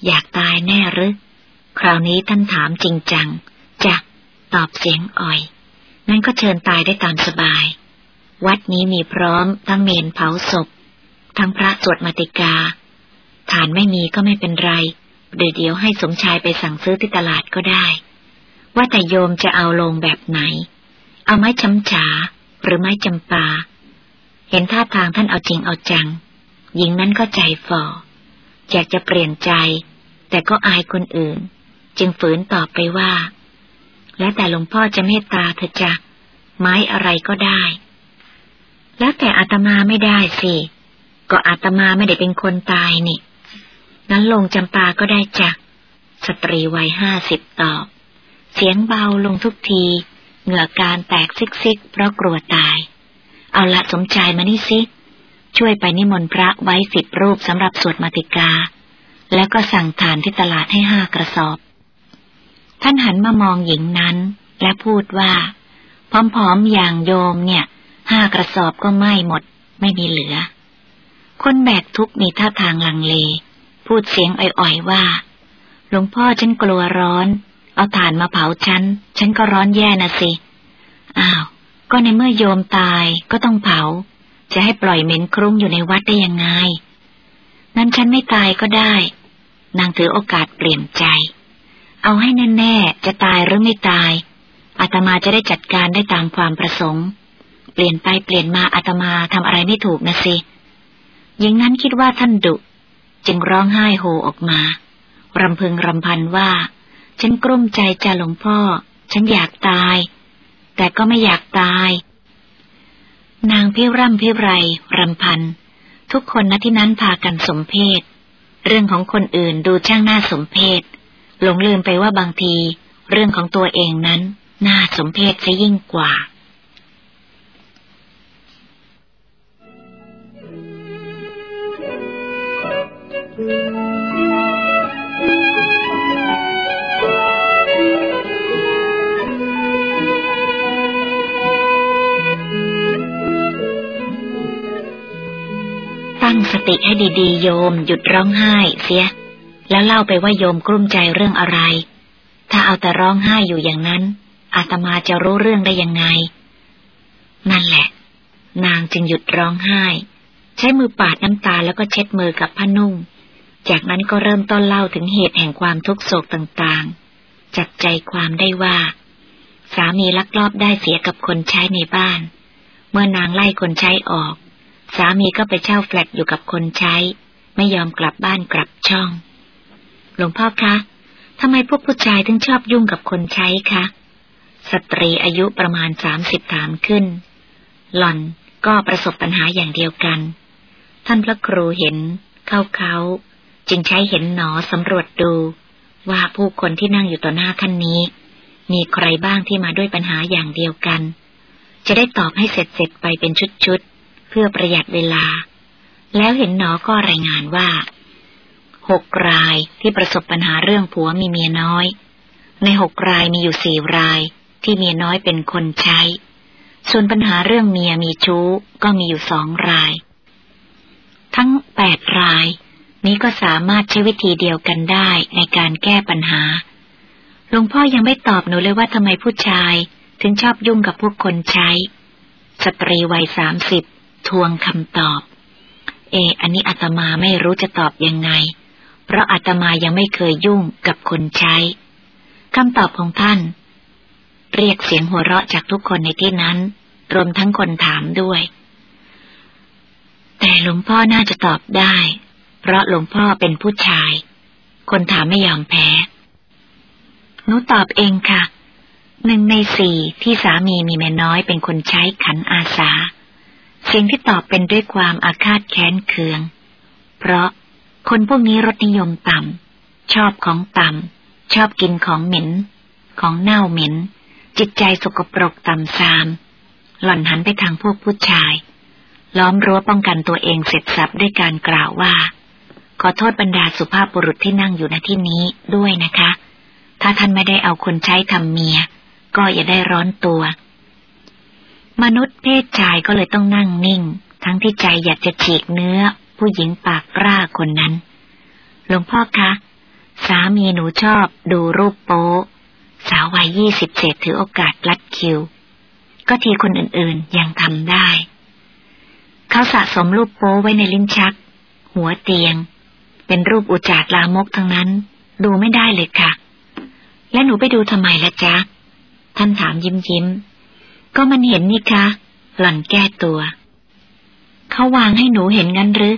อยากตายแน่หรือ คราวนี้ท่านถามจริงจังจักตอบเสียงอ่อย นั่นก็เชิญตายได้ตามสบาย วัดนี้มีพร้อมทั้งเมนเผาศพ ทั้งพระสวดมาติกา ฐานไม่มีก็ไม่เป็นไร เดี๋ยวเดี๋ยวให้สมชายไปสั่งซื้อที่ตลาดก็ได้ ว่าแต่โยมจะเอาลงแบบไหน เอาไม้ช้ำฉาหรือไม้จำปา เห็นท่าทางท่านเอาจริงเอาจัง หญิงนั้นก็ใจฝ่ออยากจะเปลี่ยนใจ แต่ก็อายคนอื่น จึงฝืนตอบไปว่า แล้วแต่หลวงพ่อจะเมตตาเธอจะไม้อะไรก็ได้ แล้วแต่อาตมาไม่ได้สิ ก็อาตมาไม่ได้เป็นคนตายนี่นั้นลงจำปาก็ได้จ้ะสตรีวัยห้าสิบตอบ เสียงเบาลงทุกที เหงื่อการแตกซิกซิกเพราะกลัวตาย เอาละสมใจมานี่สิ ช่วยไปนิมนต์พระไว้สิบรูปสำหรับสวดมาติกา แล้วก็สั่งทานที่ตลาดให้ห้ากระสอบ ท่านหันมามองหญิงนั้น และพูดว่า พร้อมๆอย่างโยมเนี่ยห้ากระสอบก็ไม่หมด ไม่มีเหลือ คนแบกทุกมีท่าทางลังเล พูดเสียงอ่อยๆว่า หลวงพ่อฉันกลัวร้อน เอาถ่านมาเผาฉัน ฉันก็ร้อนแย่นะสิ อ้าว ก็ในเมื่อโยมตายก็ต้องเผา จะให้ปล่อยเหม็นครุ้งอยู่ในวัดได้ยังไง นั้นฉันไม่ตายก็ได้ นางถือโอกาสเปลี่ยนใจ เอาให้แน่ๆ จะตายหรือไม่ตาย อาตมาจะได้จัดการได้ตามความประสงค์ เปลี่ยนไปเปลี่ยนมาอาตมาทำอะไรไม่ถูกนะสิยิงนั้นคิดว่าท่านดุ จึงร้องไห้โฮออกมา รำพึงรำพันว่า ฉันกลุ้มใจจะหลวงพ่อ ฉันอยากตาย แต่ก็ไม่อยากตาย นางพิร่ำพิไรรำพัน ทุกคนณที่นั้นพากันสมเพศ เรื่องของคนอื่นดูช่างน่าสมเพศ หลงลืมไปว่าบางที เรื่องของตัวเองนั้น น่าสมเพชจะยิ่งกว่าตั้ง ติให้ดีๆ โยมหยุดร้องไห้เสีย แล้วเล่าไปว่าโยมกลุ้มใจเรื่องอะไร ถ้าเอาแต่ร้องไห้อยู่อย่างนั้น อาตมาจะรู้เรื่องได้ยังไง นั่นแหละ นางจึงหยุดร้องไห้ ใช้มือปาดน้ำตาแล้วก็เช็ดมือกับผ้านุ่ง จากนั้นก็เริ่มต้นเล่าถึงเหตุแห่งความทุกโศกต่างๆ จัดใจความได้ว่า สามีลักลอบได้เสียกับคนใช้ในบ้าน เมื่อนางไล่คนใช้ออก สามีก็ไปเช่าแฟลตอยู่กับคนใช้ ไม่ยอมกลับบ้านกลับช่อง หลวงพ่อคะทำไมพวกผู้ชายถึงชอบยุ่งกับคนใช้คะ สตรีอายุประมาณสามสิบถามขึ้น หล่อนก็ประสบปัญหาอย่างเดียวกัน ท่านพระครูเห็น เข้าเขา จึงใช้เห็นหนอสำรวจดู ว่าผู้คนที่นั่งอยู่ต่อหน้าท่านนี้ มีใครบ้างที่มาด้วยปัญหาอย่างเดียวกัน จะได้ตอบให้เสร็จๆไปเป็นชุดๆ เพื่อประหยัดเวลา แล้วเห็นหนอก็รายงานว่าหกรายที่ประสบปัญหาเรื่องผัวมีเมียน้อย ในหกรายมีอยู่สี่รายที่เมียน้อยเป็นคนใช้ ส่วนปัญหาเรื่องเมียมีชู้ก็มีอยู่สองราย ทั้งแปดราย นี้ก็สามารถใช้วิธีเดียวกันได้ในการแก้ปัญหาหลวงพ่อยังไม่ตอบหนูเลยว่าทำไมผู้ชาย ถึงชอบยุ่งกับพวกคนใช้ สตรีวัยสามสิบ ทวงคำตอบ เอ อันนี้อาตมาไม่รู้จะตอบยังไง เพราะอาตมายังไม่เคยยุ่งกับคนใช้คำตอบของท่าน เรียกเสียงหัวเราะจากทุกคนในที่นั้น รวมทั้งคนถามด้วย แต่หลวงพ่อน่าจะตอบได้ เพราะหลวงพ่อเป็นผู้ชาย คนถามไม่ยอมแพ้หนูตอบเองค่ะหนึ่งในสี่ที่สามีมีแม่น้อยเป็นคนใช้ขันอาสา เสียงที่ตอบเป็นด้วยความอาฆาตแค้นเคือง เพราะคนพวกนี้รสนิยมต่ำ ชอบของต่ำ ชอบกินของเหม็น ของเน่าเหม็น จิตใจสกปรกต่ำซาม หล่อนหันไปทางพวกผู้ชาย ล้อมรั้วป้องกันตัวเองเสร็จสับด้วยการกล่าวว่า ขอโทษบรรดาสุภาพบุรุษที่นั่งอยู่ในที่นี้ด้วยนะคะ ถ้าท่านไม่ได้เอาคนใช้ทำเมีย ก็อย่าได้ร้อนตัว มนุษย์เพศชายก็เลยต้องนั่งนิ่ง ทั้งที่ใจอยากจะฉีกเนื้อ ผู้หญิงปากกล้าคนนั้น หลวงพ่อคะ สามีหนูชอบดูรูปโป๊สาววัยยี่สิบเศษถือโอกาสลัดคิว ก็ทีคนอื่นๆยังทำได้ เขาสะสมรูปโป๊ไว้ในลิ้นชัก หัวเตียง เป็นรูปอุจาร์ลามกทั้งนั้น ดูไม่ได้เลยค่ะ และหนูไปดูทำไมละจ๊ะ ท่านถามยิ้มยิ้ม ก็มันเห็นนี่คะ หล่อนแก้ตัว เขาวางให้หนูเห็นงั้นหรือ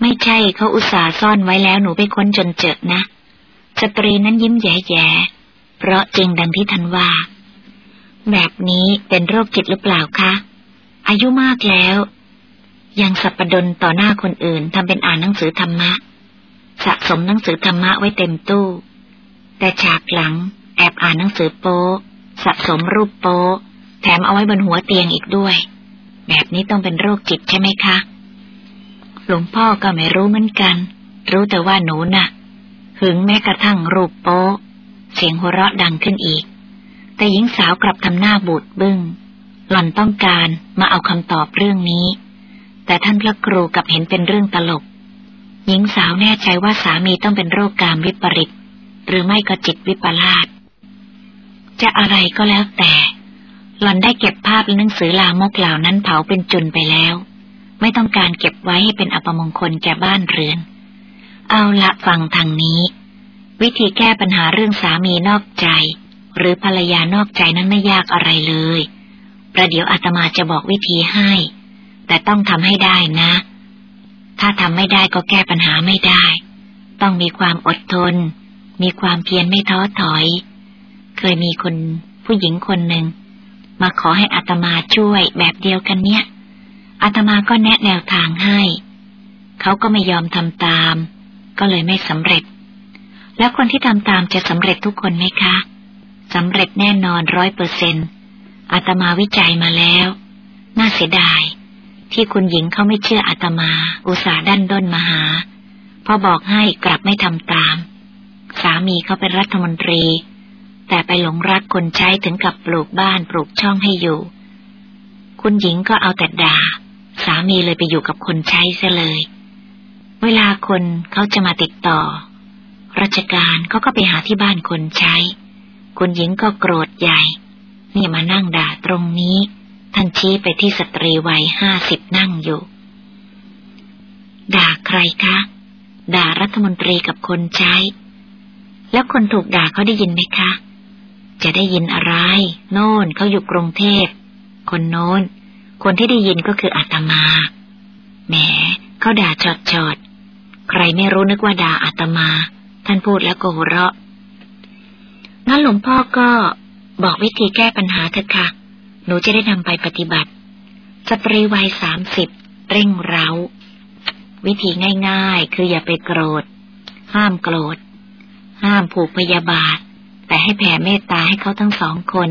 ไม่ใช่เขาอุตส่าห์ซ่อนไว้แล้วหนูไปค้นจนเจอนะ สตรีนั้นยิ้มแย่ๆ เพราะจริงดังที่ท่านว่า แบบนี้เป็นโรคจิตหรือเปล่าคะ อายุมากแล้ว ยังสับปะดนต่อหน้าคนอื่นทำเป็นอ่านหนังสือธรรมะ สะสมหนังสือธรรมะไว้เต็มตู้ แต่ฉากหลัง แอบอ่านหนังสือโป๊สะสมรูปโป๊ ถมเอาไว้บนหัวเตียงอีกด้วย แบบนี้ต้องเป็นโรคจิตใช่ไหมคะ หลวงพ่อก็ไม่รู้เหมือนกัน รู้แต่ว่าหนูนะ่ะ หึงแม้กระทั่งรูปโป๊เสียงหัวเราะดังขึ้นอีก แต่หญิงสาวกลับทำหน้าบูดบึง้ง หล่อนต้องการมาเอาคำตอบเรื่องนี้ แต่ท่านพระครูกลับเห็นเป็นเรื่องตลก หญิงสาวแน่ใจว่าสามีต้องเป็นโรคกามวิปริต หรือไม่ก็จิตวิปลาสจะอะไรก็แล้วแต่ หล่อนได้เก็บภาพและหนังสือลามกเหล่านั้นเผาเป็นจุนไปแล้ว ไม่ต้องการเก็บไว้ให้เป็นอัปมงคลแก่บ้านเรือน เอาละฟังทางนี้ วิธีแก้ปัญหาเรื่องสามีนอกใจ หรือภรรยานอกใจนั้นไม่ยากอะไรเลย ประเดี๋ยวอาตมาจะบอกวิธีให้ แต่ต้องทำให้ได้นะ ถ้าทำไม่ได้ก็แก้ปัญหาไม่ได้ ต้องมีความอดทน มีความเพียรไม่ท้อถอย เคยมีคนผู้หญิงคนหนึ่ง มาขอให้อัตมาช่วยแบบเดียวกันเนี้ยอัตมาก็แนะแนวทางให้ เขาก็ไม่ยอมทำตาม ก็เลยไม่สำเร็จ แล้วคนที่ทำตามจะสำเร็จทุกคนไหมคะสำเร็จแน่นอนร้อยเปอร์เซนอาตมาวิจัยมาแล้ว น่าเสียดาย ที่คุณหญิงเขาไม่เชื่ออาตมา อุตส่าห์ดันด้นมาหา พอบอกให้กลับไม่ทำตาม สามีเขาเป็นรัฐมนตรี แต่ไปหลงรักคนใช้ถึงกับปลูกบ้านปลูกช่องให้อยู่ คุณหญิงก็เอาแต่ด่า สามีเลยไปอยู่กับคนใช้ซะเลย เวลาคนเขาจะมาติดต่อ ราชการเขาก็ไปหาที่บ้านคนใช้ คุณหญิงก็โกรธใหญ่ นี่มานั่งด่าตรงนี้ ท่านชี้ไปที่สตรีวัยห้าสิบนั่งอยู่ ด่าใครคะ ด่ารัฐมนตรีกับคนใช้ แล้วคนถูกด่าเขาได้ยินไหมคะ จะได้ยินอะไร โน่นเขาอยู่กรุงเทพ คนโน้น คนที่ได้ยินก็คืออาตมา แหมเขาด่าจอดจอด ใครไม่รู้นึกว่าด่าอาตมา ท่านพูดแล้วก็หัวเราะงั้นหลวงพ่อก็บอกวิธีแก้ปัญหาเถอะค่ะ หนูจะได้นำไปปฏิบัติ สตรีวัยสามสิบเร่งเร้า วิธีง่ายๆ คืออย่าไปโกรธ ห้ามโกรธ ห้ามผูกพยาบาท แต่ให้แผ่เมตตาให้เขาทั้งสองคน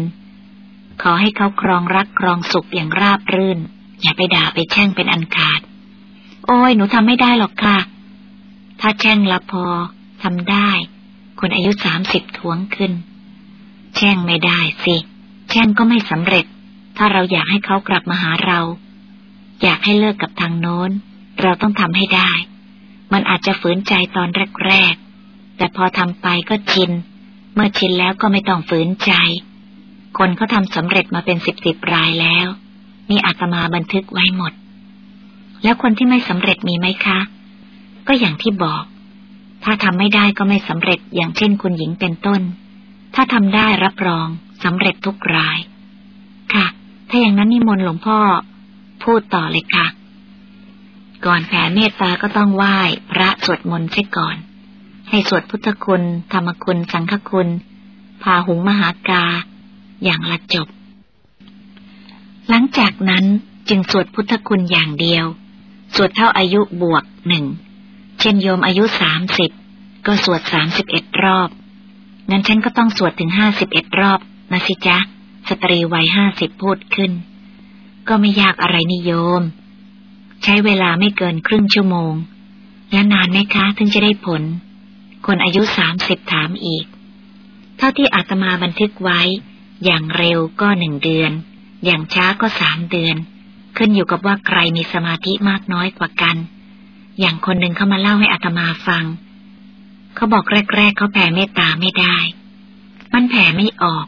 ขอให้เขาครองรักครองสุขอย่างราบรื่น อย่าไปด่าไปแช่งเป็นอันขาด โอ้ยหนูทำไม่ได้หรอกค่ะ ถ้าแช่งละพอทำได้ คนอายุสามสิบทวงขึ้น แช่งไม่ได้สิ แช่งก็ไม่สำเร็จ ถ้าเราอยากให้เขากลับมาหาเรา อยากให้เลิกกับทางโน้น เราต้องทำให้ได้ มันอาจจะฝืนใจตอนแรกๆแต่พอทำไปก็ชิน เมื่อชินแล้วก็ไม่ต้องฝืนใจ คนเขาทำสำเร็จมาเป็นสิบสิบรายแล้ว มีอาตมาบันทึกไว้หมด แล้วคนที่ไม่สำเร็จมีไหมคะ ก็อย่างที่บอก ถ้าทำไม่ได้ก็ไม่สำเร็จอย่างเช่นคุณหญิงเป็นต้น ถ้าทำได้รับรองสำเร็จทุกราย ค่ะ ถ้าอย่างนั้นนิมนต์หลวงพ่อ พูดต่อเลยค่ะ ก่อนแผ่เมตตาก็ต้องไหว้พระสวดมนต์เสียก่อน ให้สวดพุทธคุณ ธรรมคุณ สังฆคุณ พาหุงมหากา อย่างละจบ หลังจากนั้นจึงสวดพุทธคุณอย่างเดียว สวดเท่าอายุบวกหนึ่ง เช่นโยมอายุสามสิบก็สวดสามสิบเอ็ดรอบ งั้นฉันก็ต้องสวดถึงห้าสิบเอ็ดรอบนะสิจ๊ะ สตรีวัยห้าสิบพูดขึ้น ก็ไม่ยากอะไรนิยม ใช้เวลาไม่เกินครึ่งชั่วโมง และนานไหมคะถึงจะได้ผล คนอายุสามสิบถามอีก เท่าที่อาตมาบันทึกไว้ อย่างเร็วก็หนึ่งเดือน อย่างช้าก็สามเดือน ขึ้นอยู่กับว่าใครมีสมาธิมากน้อยกว่ากัน อย่างคนหนึ่งเขามาเล่าให้อาตมาฟัง เขาบอกแรก ๆ เขาแผ่เมตตาไม่ได้ มันแผ่ไม่ออก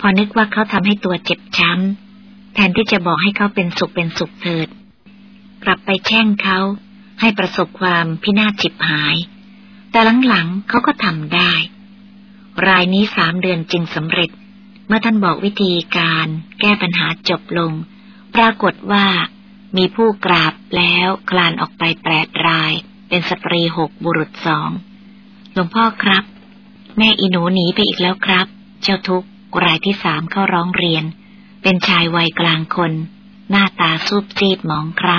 พอนึกว่าเขาทำให้ตัวเจ็บช้ำ แทนที่จะบอกให้เขาเป็นสุขเป็นสุขเถิด กลับไปแช่งเขาให้ประสบความพินาศจิบหาย แต่หลังๆเขาก็ทำได้ รายนี้สามเดือนจึงสำเร็จ เมื่อท่านบอกวิธีการแก้ปัญหาจบลง ปรากฏว่ามีผู้กราบแล้วคลานออกไปแปดราย เป็นสตรีหกบุรุษสองหลวงพ่อครับ แม่อีหนูหนีไปอีกแล้วครับ เจ้าทุกรายที่สามเข้าร้องเรียน เป็นชายวัยกลางคน หน้าตาซูบซีดหมองคล้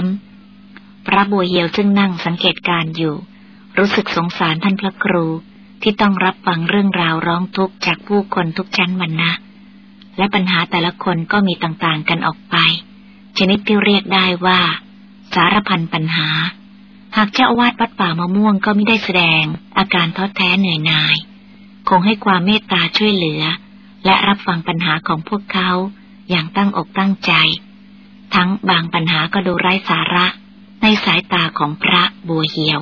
ำพระบัวเหียวซึ่งนั่งสังเกตการอยู่ รู้สึกสงสารท่านพระครูที่ต้องรับฟังเรื่องราวร้องทุกข์จากผู้คนทุกชั้นวรรณะ และปัญหาแต่ละคนก็มีต่างๆกันออกไป ชนิดที่เรียกได้ว่า สารพันปัญหา หากเจ้าอาวาสวัดป่ามะม่วงก็ไม่ได้แสดง อาการท้อแท้เหนื่อยหน่าย คงให้ความเมตตาช่วยเหลือ และรับฟังปัญหาของพวกเขาอย่างตั้งอกตั้งใจ ทั้งบางปัญหาก็ดูไร้สาระ ในสายตาของพระบัวเหียว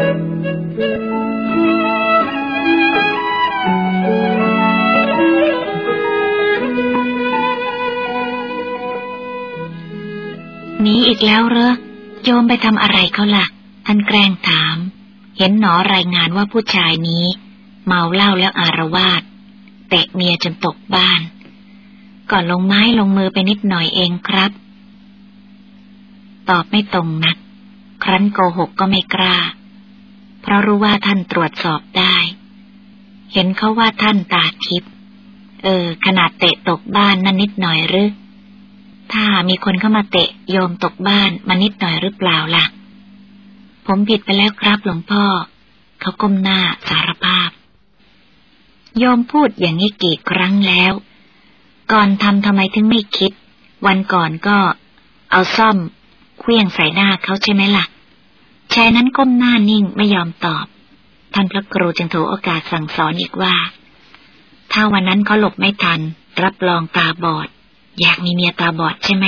หนีอีกแล้วเหรอโยมไปทำอะไรเขาละ่ะ ท่านแกล้งถาม เห็นหนอรายงานว่าผู้ชายนี้ เมาเหล้าแล้วอารวาสเตะเมียจนตกบ้าน ก่อนลงไม้ลงมือไปนิดหน่อยเองครับ ตอบไม่ตรงนัก ครั้นโกหกก็ไม่กล้า เพราะรู้ว่าท่านตรวจสอบได้ เห็นเขาว่าท่านตาทิพย์เออ ขนาดเตะตกบ้านนั่นนิดหน่อยหรือ ถ้ามีคนเข้ามาเตะโยมตกบ้านมานิดหน่อยหรือเปล่าล่ะ ผมผิดไปแล้วครับหลวงพ่อ เขาก้มหน้าสารภาพ โยมพูดอย่างนี้กี่ครั้งแล้ว ก่อนทำทำไมถึงไม่คิด วันก่อนก็เอาซ่อมเคลี้ยงใส่หน้าเขาใช่ไหมล่ะ ชายนั้นก้มหน้านิ่งไม่ยอมตอบ ท่านพระครูจึงถือโอกาสสั่งสอนอีกว่า ถ้าวันนั้นเขาหลบไม่ทัน รับรองตาบอด อยากมีเมียตาบอดใช่ไหม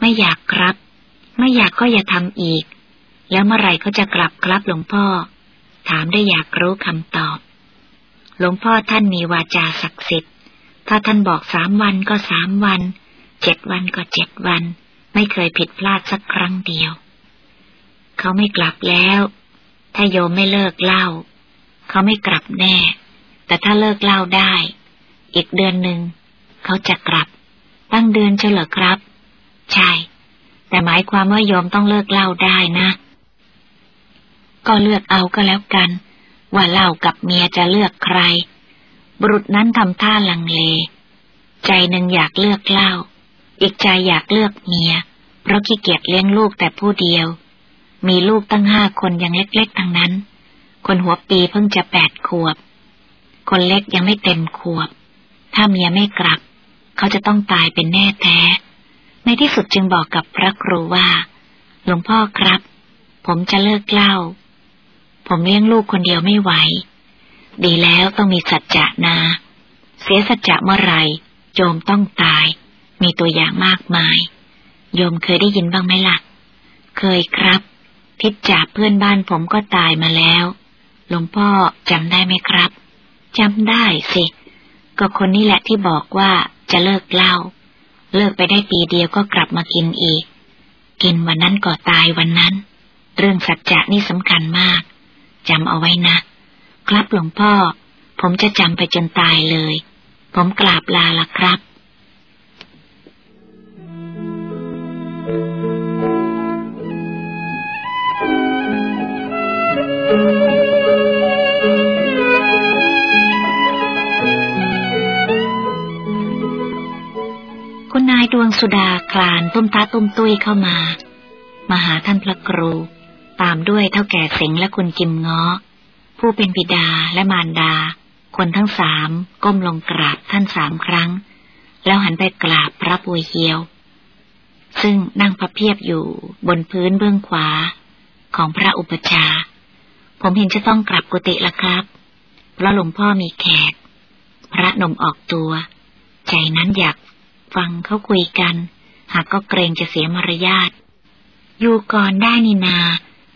ไม่อยากครับ ไม่อยากก็อย่าทำอีก แล้วเมื่อไหร่เขาจะกลับครับหลวงพ่อ ถามได้อยากรู้คำตอบ หลวงพ่อท่านมีวาจาศักดิ์สิทธิ์ ถ้าท่านบอกสามวันก็สามวัน เจ็ดวันก็เจ็ดวัน ไม่เคยผิดพลาดสักครั้งเดียว เขาไม่กลับแล้ว ถ้าโยมไม่เลิกเล่า เขาไม่กลับแน่ แต่ถ้าเลิกเล่าได้ อีกเดือนหนึ่งเขาจะกลับ ตั้งเดือนเฉลอครับ ใช่ แต่หมายความว่าโยมต้องเลิกเล่าได้นะ ก็เลือกเอาก็แล้วกัน ว่าเล่ากับเมียจะเลือกใคร บุรุษนั้นทำท่าลังเล ใจหนึ่งอยากเลือกเล่า อีกใจอยากเลือกเมีย เพราะขี้เกียจเลี้ยงลูกแต่ผู้เดียว มีลูกตั้งห้าคนยังเล็กๆทั้งนั้น คนหัวปีเพิ่งจะแปดขวบ คนเล็กยังไม่เต็มขวบ ถ้าเมียไม่กลับ เขาจะต้องตายเป็นแน่แท้ ในที่สุดจึงบอกกับพระครูว่า หลวงพ่อครับ ผมจะเลิกเล่า ผมเลี้ยงลูกคนเดียวไม่ไหว ดีแล้วต้องมีสัจจะนา เสียสัจจะเมื่อไรโยมต้องตาย มีตัวอย่างมากมาย โยมเคยได้ยินบ้างไหมละ่ะ เคยครับ ทิศจ่าเพื่อนบ้านผมก็ตายมาแล้ว หลวงพ่อจำได้ไหมครับ จำได้สิ ก็คนนี้แหละที่บอกว่าจะเลิกเหล้า เลิกไปได้ปีเดียวก็กลับมากินอีก กินวันนั้นก็ตายวันนั้น เรื่องสัจจะนี่สำคัญมาก จำเอาไว้นะ ครับหลวงพ่อ ผมจะจำไปจนตายเลย ผมกราบลาละครับ สุดาคลานตุ้มตาตุ้มตุ้ยเข้ามา มาหาท่านพระครู ตามด้วยเท่าแก่เสงและคุณกิมง้อ ผู้เป็นบิดาและมารดา คนทั้งสามก้มลงกราบท่านสามครั้ง แล้วหันไปกราบพระบุยเฮียว ซึ่งนั่งพระเพียบอยู่บนพื้นเบื้องขวา ของพระอุปชา ผมเห็นจะต้องกลับกุฏิละครับ เพราะหลวงพ่อมีแขก พระนมออกตัว ใจนั้นอยาก ฟังเขาคุยกัน หากก็เกรงจะเสียมารยาท อยู่ก่อนได้นี่นา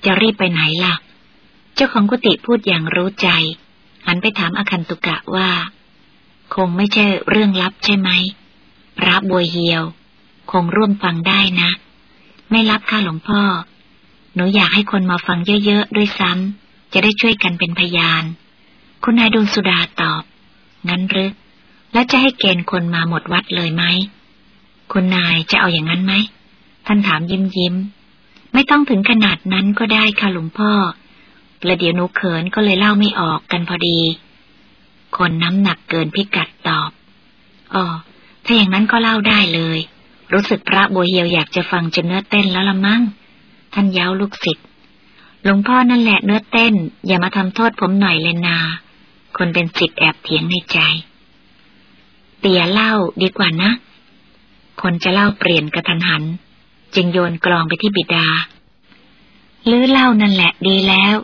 จะรีบไปไหนล่ะ เจ้าของกุฏิพูดอย่างรู้ใจ หันไปถามอาคันตุกะว่า คงไม่ใช่เรื่องลับใช่ไหมพระบัวเหียว คงร่วมฟังได้นะ ไม่รับค่ะหลวงพ่อ หนูอยากให้คนมาฟังเยอะๆด้วยซ้ำจะได้ช่วยกันเป็นพยาน คุณนายดวงสุดาตอบ งั้นหรือ แล้วจะให้เกณฑ์คนมาหมดวัดเลยไหม คุณนายจะเอาอย่างนั้นไหม ท่านถามยิ้มยิ้ม ไม่ต้องถึงขนาดนั้นก็ได้ค่ะหลวงพ่อ ประเดี๋ยวหนูเขินก็เลยเล่าไม่ออกกันพอดี คนน้ำหนักเกินพิกัดตอบ อ๋อ ถ้าอย่างนั้นก็เล่าได้เลย รู้สึกพระบัวเฮียวอยากจะฟังจนเนื้อเต้นแล้วละมั้ง ท่านเย้าลูกศิษย์หลวงพ่อนั่นแหละเนื้อเต้น อย่ามาทำโทษผมหน่อยเลยนา คนเป็นศิษย์แอบเถียงในใจ เตียเล่าดีกว่านะ คนจะเล่าเปลี่ยนกระทันหัน จึงโยนกลองไปที่บิดา ลื้อเล่านั่นแหละดีแล้ว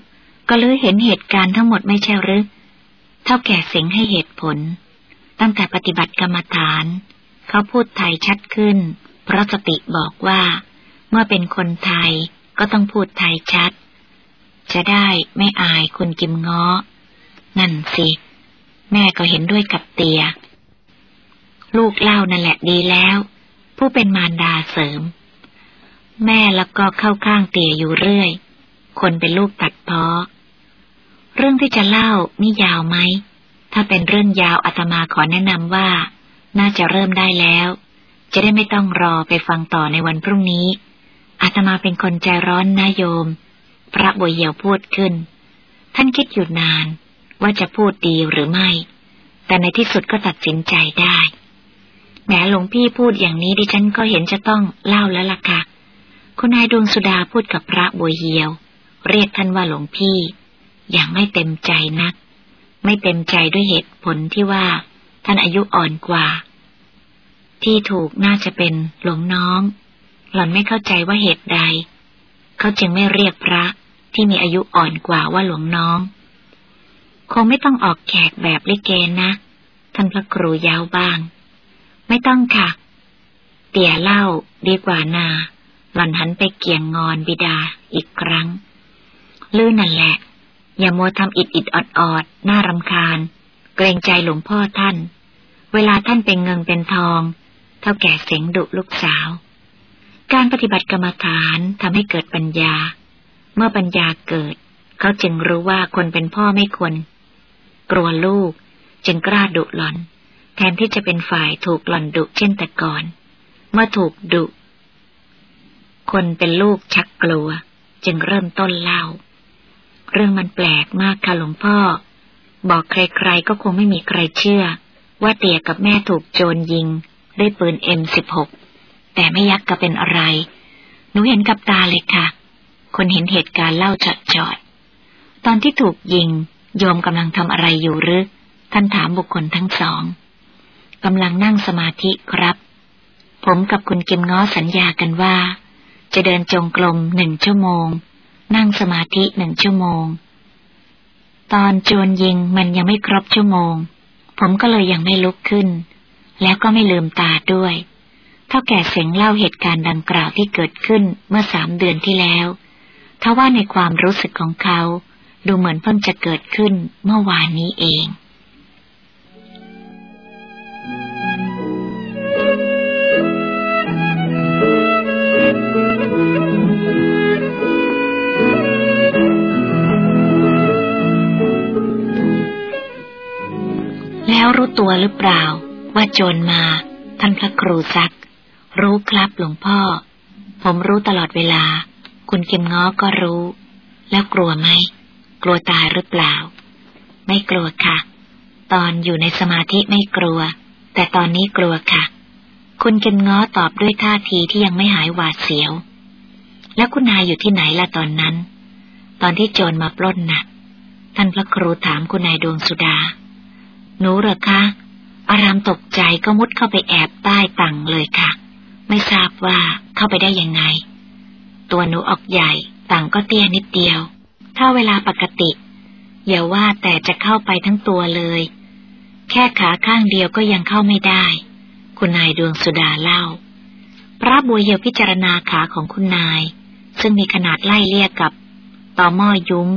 ก็ลื้อเห็นเหตุการณ์ทั้งหมดไม่ใช่หรือเท่าแก่สียงให้เหตุผล ตั้งแต่ปฏิบัติกรรมฐาน เขาพูดไทยชัดขึ้น เพราะสติบอกว่า เมื่อเป็นคนไทยก็ต้องพูดไทยชัด จะได้ไม่อายคุณกิมง้อ นั่นสิ แม่ก็เห็นด้วยกับเตีย ลูกเล่านั่นแหละดีแล้ว ผู้เป็นมารดาเสริม แม่แล้วก็เข้าข้างเตี่ยอยู่เรื่อย คนเป็นลูกตัดพ้อเรื่องที่จะเล่านี่ยาวไหม ถ้าเป็นเรื่องยาวอาตมาขอแนะนำว่า น่าจะเริ่มได้แล้ว จะได้ไม่ต้องรอไปฟังต่อในวันพรุ่งนี้ อาตมาเป็นคนใจร้อนนะโยม พระบุญเหี่ยวพูดขึ้น ท่านคิดอยู่นานว่าจะพูดดีหรือไม่ แต่ในที่สุดก็ตัดสินใจได้ แหมหลวงพี่พูดอย่างนี้ดิฉันก็เห็นจะต้องเล่าแล้วล่ะค่ะ คุณนายดวงสุดาพูดกับพระบัวเหียว เรียกท่านว่าหลวงพี่ อย่างไม่เต็มใจนัก ไม่เต็มใจด้วยเหตุผลที่ว่า ท่านอายุอ่อนกว่า ที่ถูกน่าจะเป็นหลวงน้อง หล่อนไม่เข้าใจว่าเหตุใด เขาจึงไม่เรียกพระที่มีอายุอ่อนกว่าว่าหลวงน้อง คงไม่ต้องออกแขกแบบลิเกนะ ท่านพระครูยาวบ้าง ไม่ต้องค่ะ เตี่ยเล่าดีกว่านา หล่อนหันไปเกี่ยงงอนบิดาอีกครั้ง ลื่นนั่นแหละ อย่าโมทำอิดอิดออดออดน่ารำคาญ เกรงใจหลวงพ่อท่าน เวลาท่านเป็นเงินเป็นทอง เท่าแก่เสียงดุลูกสาว การปฏิบัติกรรมฐานทำให้เกิดปัญญา เมื่อปัญญาเกิด เขาจึงรู้ว่าคนเป็นพ่อไม่ควรกลัวลูก จึงกล้าดุหลอน แทนที่จะเป็นฝ่ายถูกหล่อนดุเช่นแต่ก่อน เมื่อถูกดุ คนเป็นลูกชักกลัว จึงเริ่มต้นเล่า เรื่องมันแปลกมากค่ะหลวงพ่อ บอกใครๆก็คงไม่มีใครเชื่อ ว่าเตี่ยกับแม่ถูกโจรยิง ด้วยปืนเอ็มสิบหกแต่ไม่ยักก็เป็นอะไร หนูเห็นกับตาเลยค่ะ คนเห็นเหตุการณ์เล่าจอดจอดตอนที่ถูกยิง โยมกำลังทำอะไรอยู่หรือ ท่านถามบุคคลทั้งสอง กำลังนั่งสมาธิครับ ผมกับคุณเกมง้อสัญญากันว่า จะเดินจงกรมหนึ่งชั่วโมง นั่งสมาธิหนึ่งชั่วโมง ตอนโจรยิงมันยังไม่ครบชั่วโมง ผมก็เลยยังไม่ลุกขึ้น แล้วก็ไม่ลืมตาด้วยเท่าแก่เสียงเล่าเหตุการณ์ดังกล่าวที่เกิดขึ้นเมื่อสามเดือนที่แล้วทว่าในความรู้สึกของเขา ดูเหมือนเพิ่งจะเกิดขึ้นเมื่อวานนี้เอง แล้วรู้ตัวหรือเปล่า ว่าโจรมา ท่านพระครูซัก รู้ครับหลวงพ่อ ผมรู้ตลอดเวลา คุณเก็มง้อก็รู้ แล้วกลัวไหม กลัวตายหรือเปล่า ไม่กลัวค่ะ ตอนอยู่ในสมาธิไม่กลัว แต่ตอนนี้กลัวค่ะ คุณเก็มง้อตอบด้วยท่าทีที่ยังไม่หายหวาดเสียว แล้วคุณนายอยู่ที่ไหนล่ะตอนนั้น ตอนที่โจรมาปล้นนะ่ะ ท่านพระครูถามคุณนายดวงสุดา หนูเหรอคะ อารามตกใจก็มุดเข้าไปแอบใต้ตังเลยค่ะ ไม่ทราบว่าเข้าไปได้ยังไง ตัวหนูออกใหญ่ตังก็เตี้ยนิดเดียว ถ้าเวลาปกติ อย่าว่าแต่จะเข้าไปทั้งตัวเลย แค่ขาข้างเดียวก็ยังเข้าไม่ได้ คุณนายดวงสุดาเล่า พระบัวเหียวพิจารณาขาของคุณนาย ซึ่งมีขนาดไล่เลี่ยกับต่อหม้อยุ้ง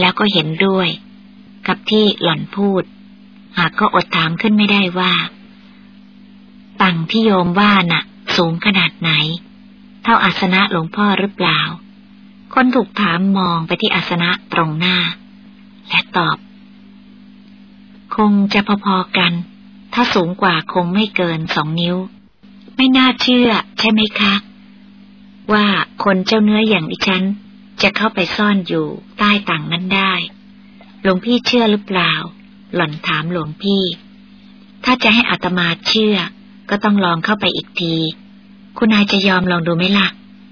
แล้วก็เห็นด้วย กับที่หล่อนพูด หากก็อดถามขึ้นไม่ได้ว่า ตังที่โยมว่าน่ะ สูงขนาดไหน เท่าอาสนะหลวงพ่อหรือเปล่า คนถูกถามมองไปที่อาสนะตรงหน้า และตอบ คงจะพอๆกัน ถ้าสูงกว่าคงไม่เกินสองนิ้ว ไม่น่าเชื่อ ใช่ไหมคะ ว่าคนเจ้าเนื้ออย่างดิฉัน จะเข้าไปซ่อนอยู่ใต้ต่างนั้นได้หลวงพี่เชื่อหรือเปล่า หล่อนถามหลวงพี่ ถ้าจะให้อัตมาเชื่อ ก็ต้องลองเข้าไปอีกที คุณนายจะยอมลองดูไหมล่ะ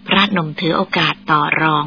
พระนมถือโอกาสต่อรอง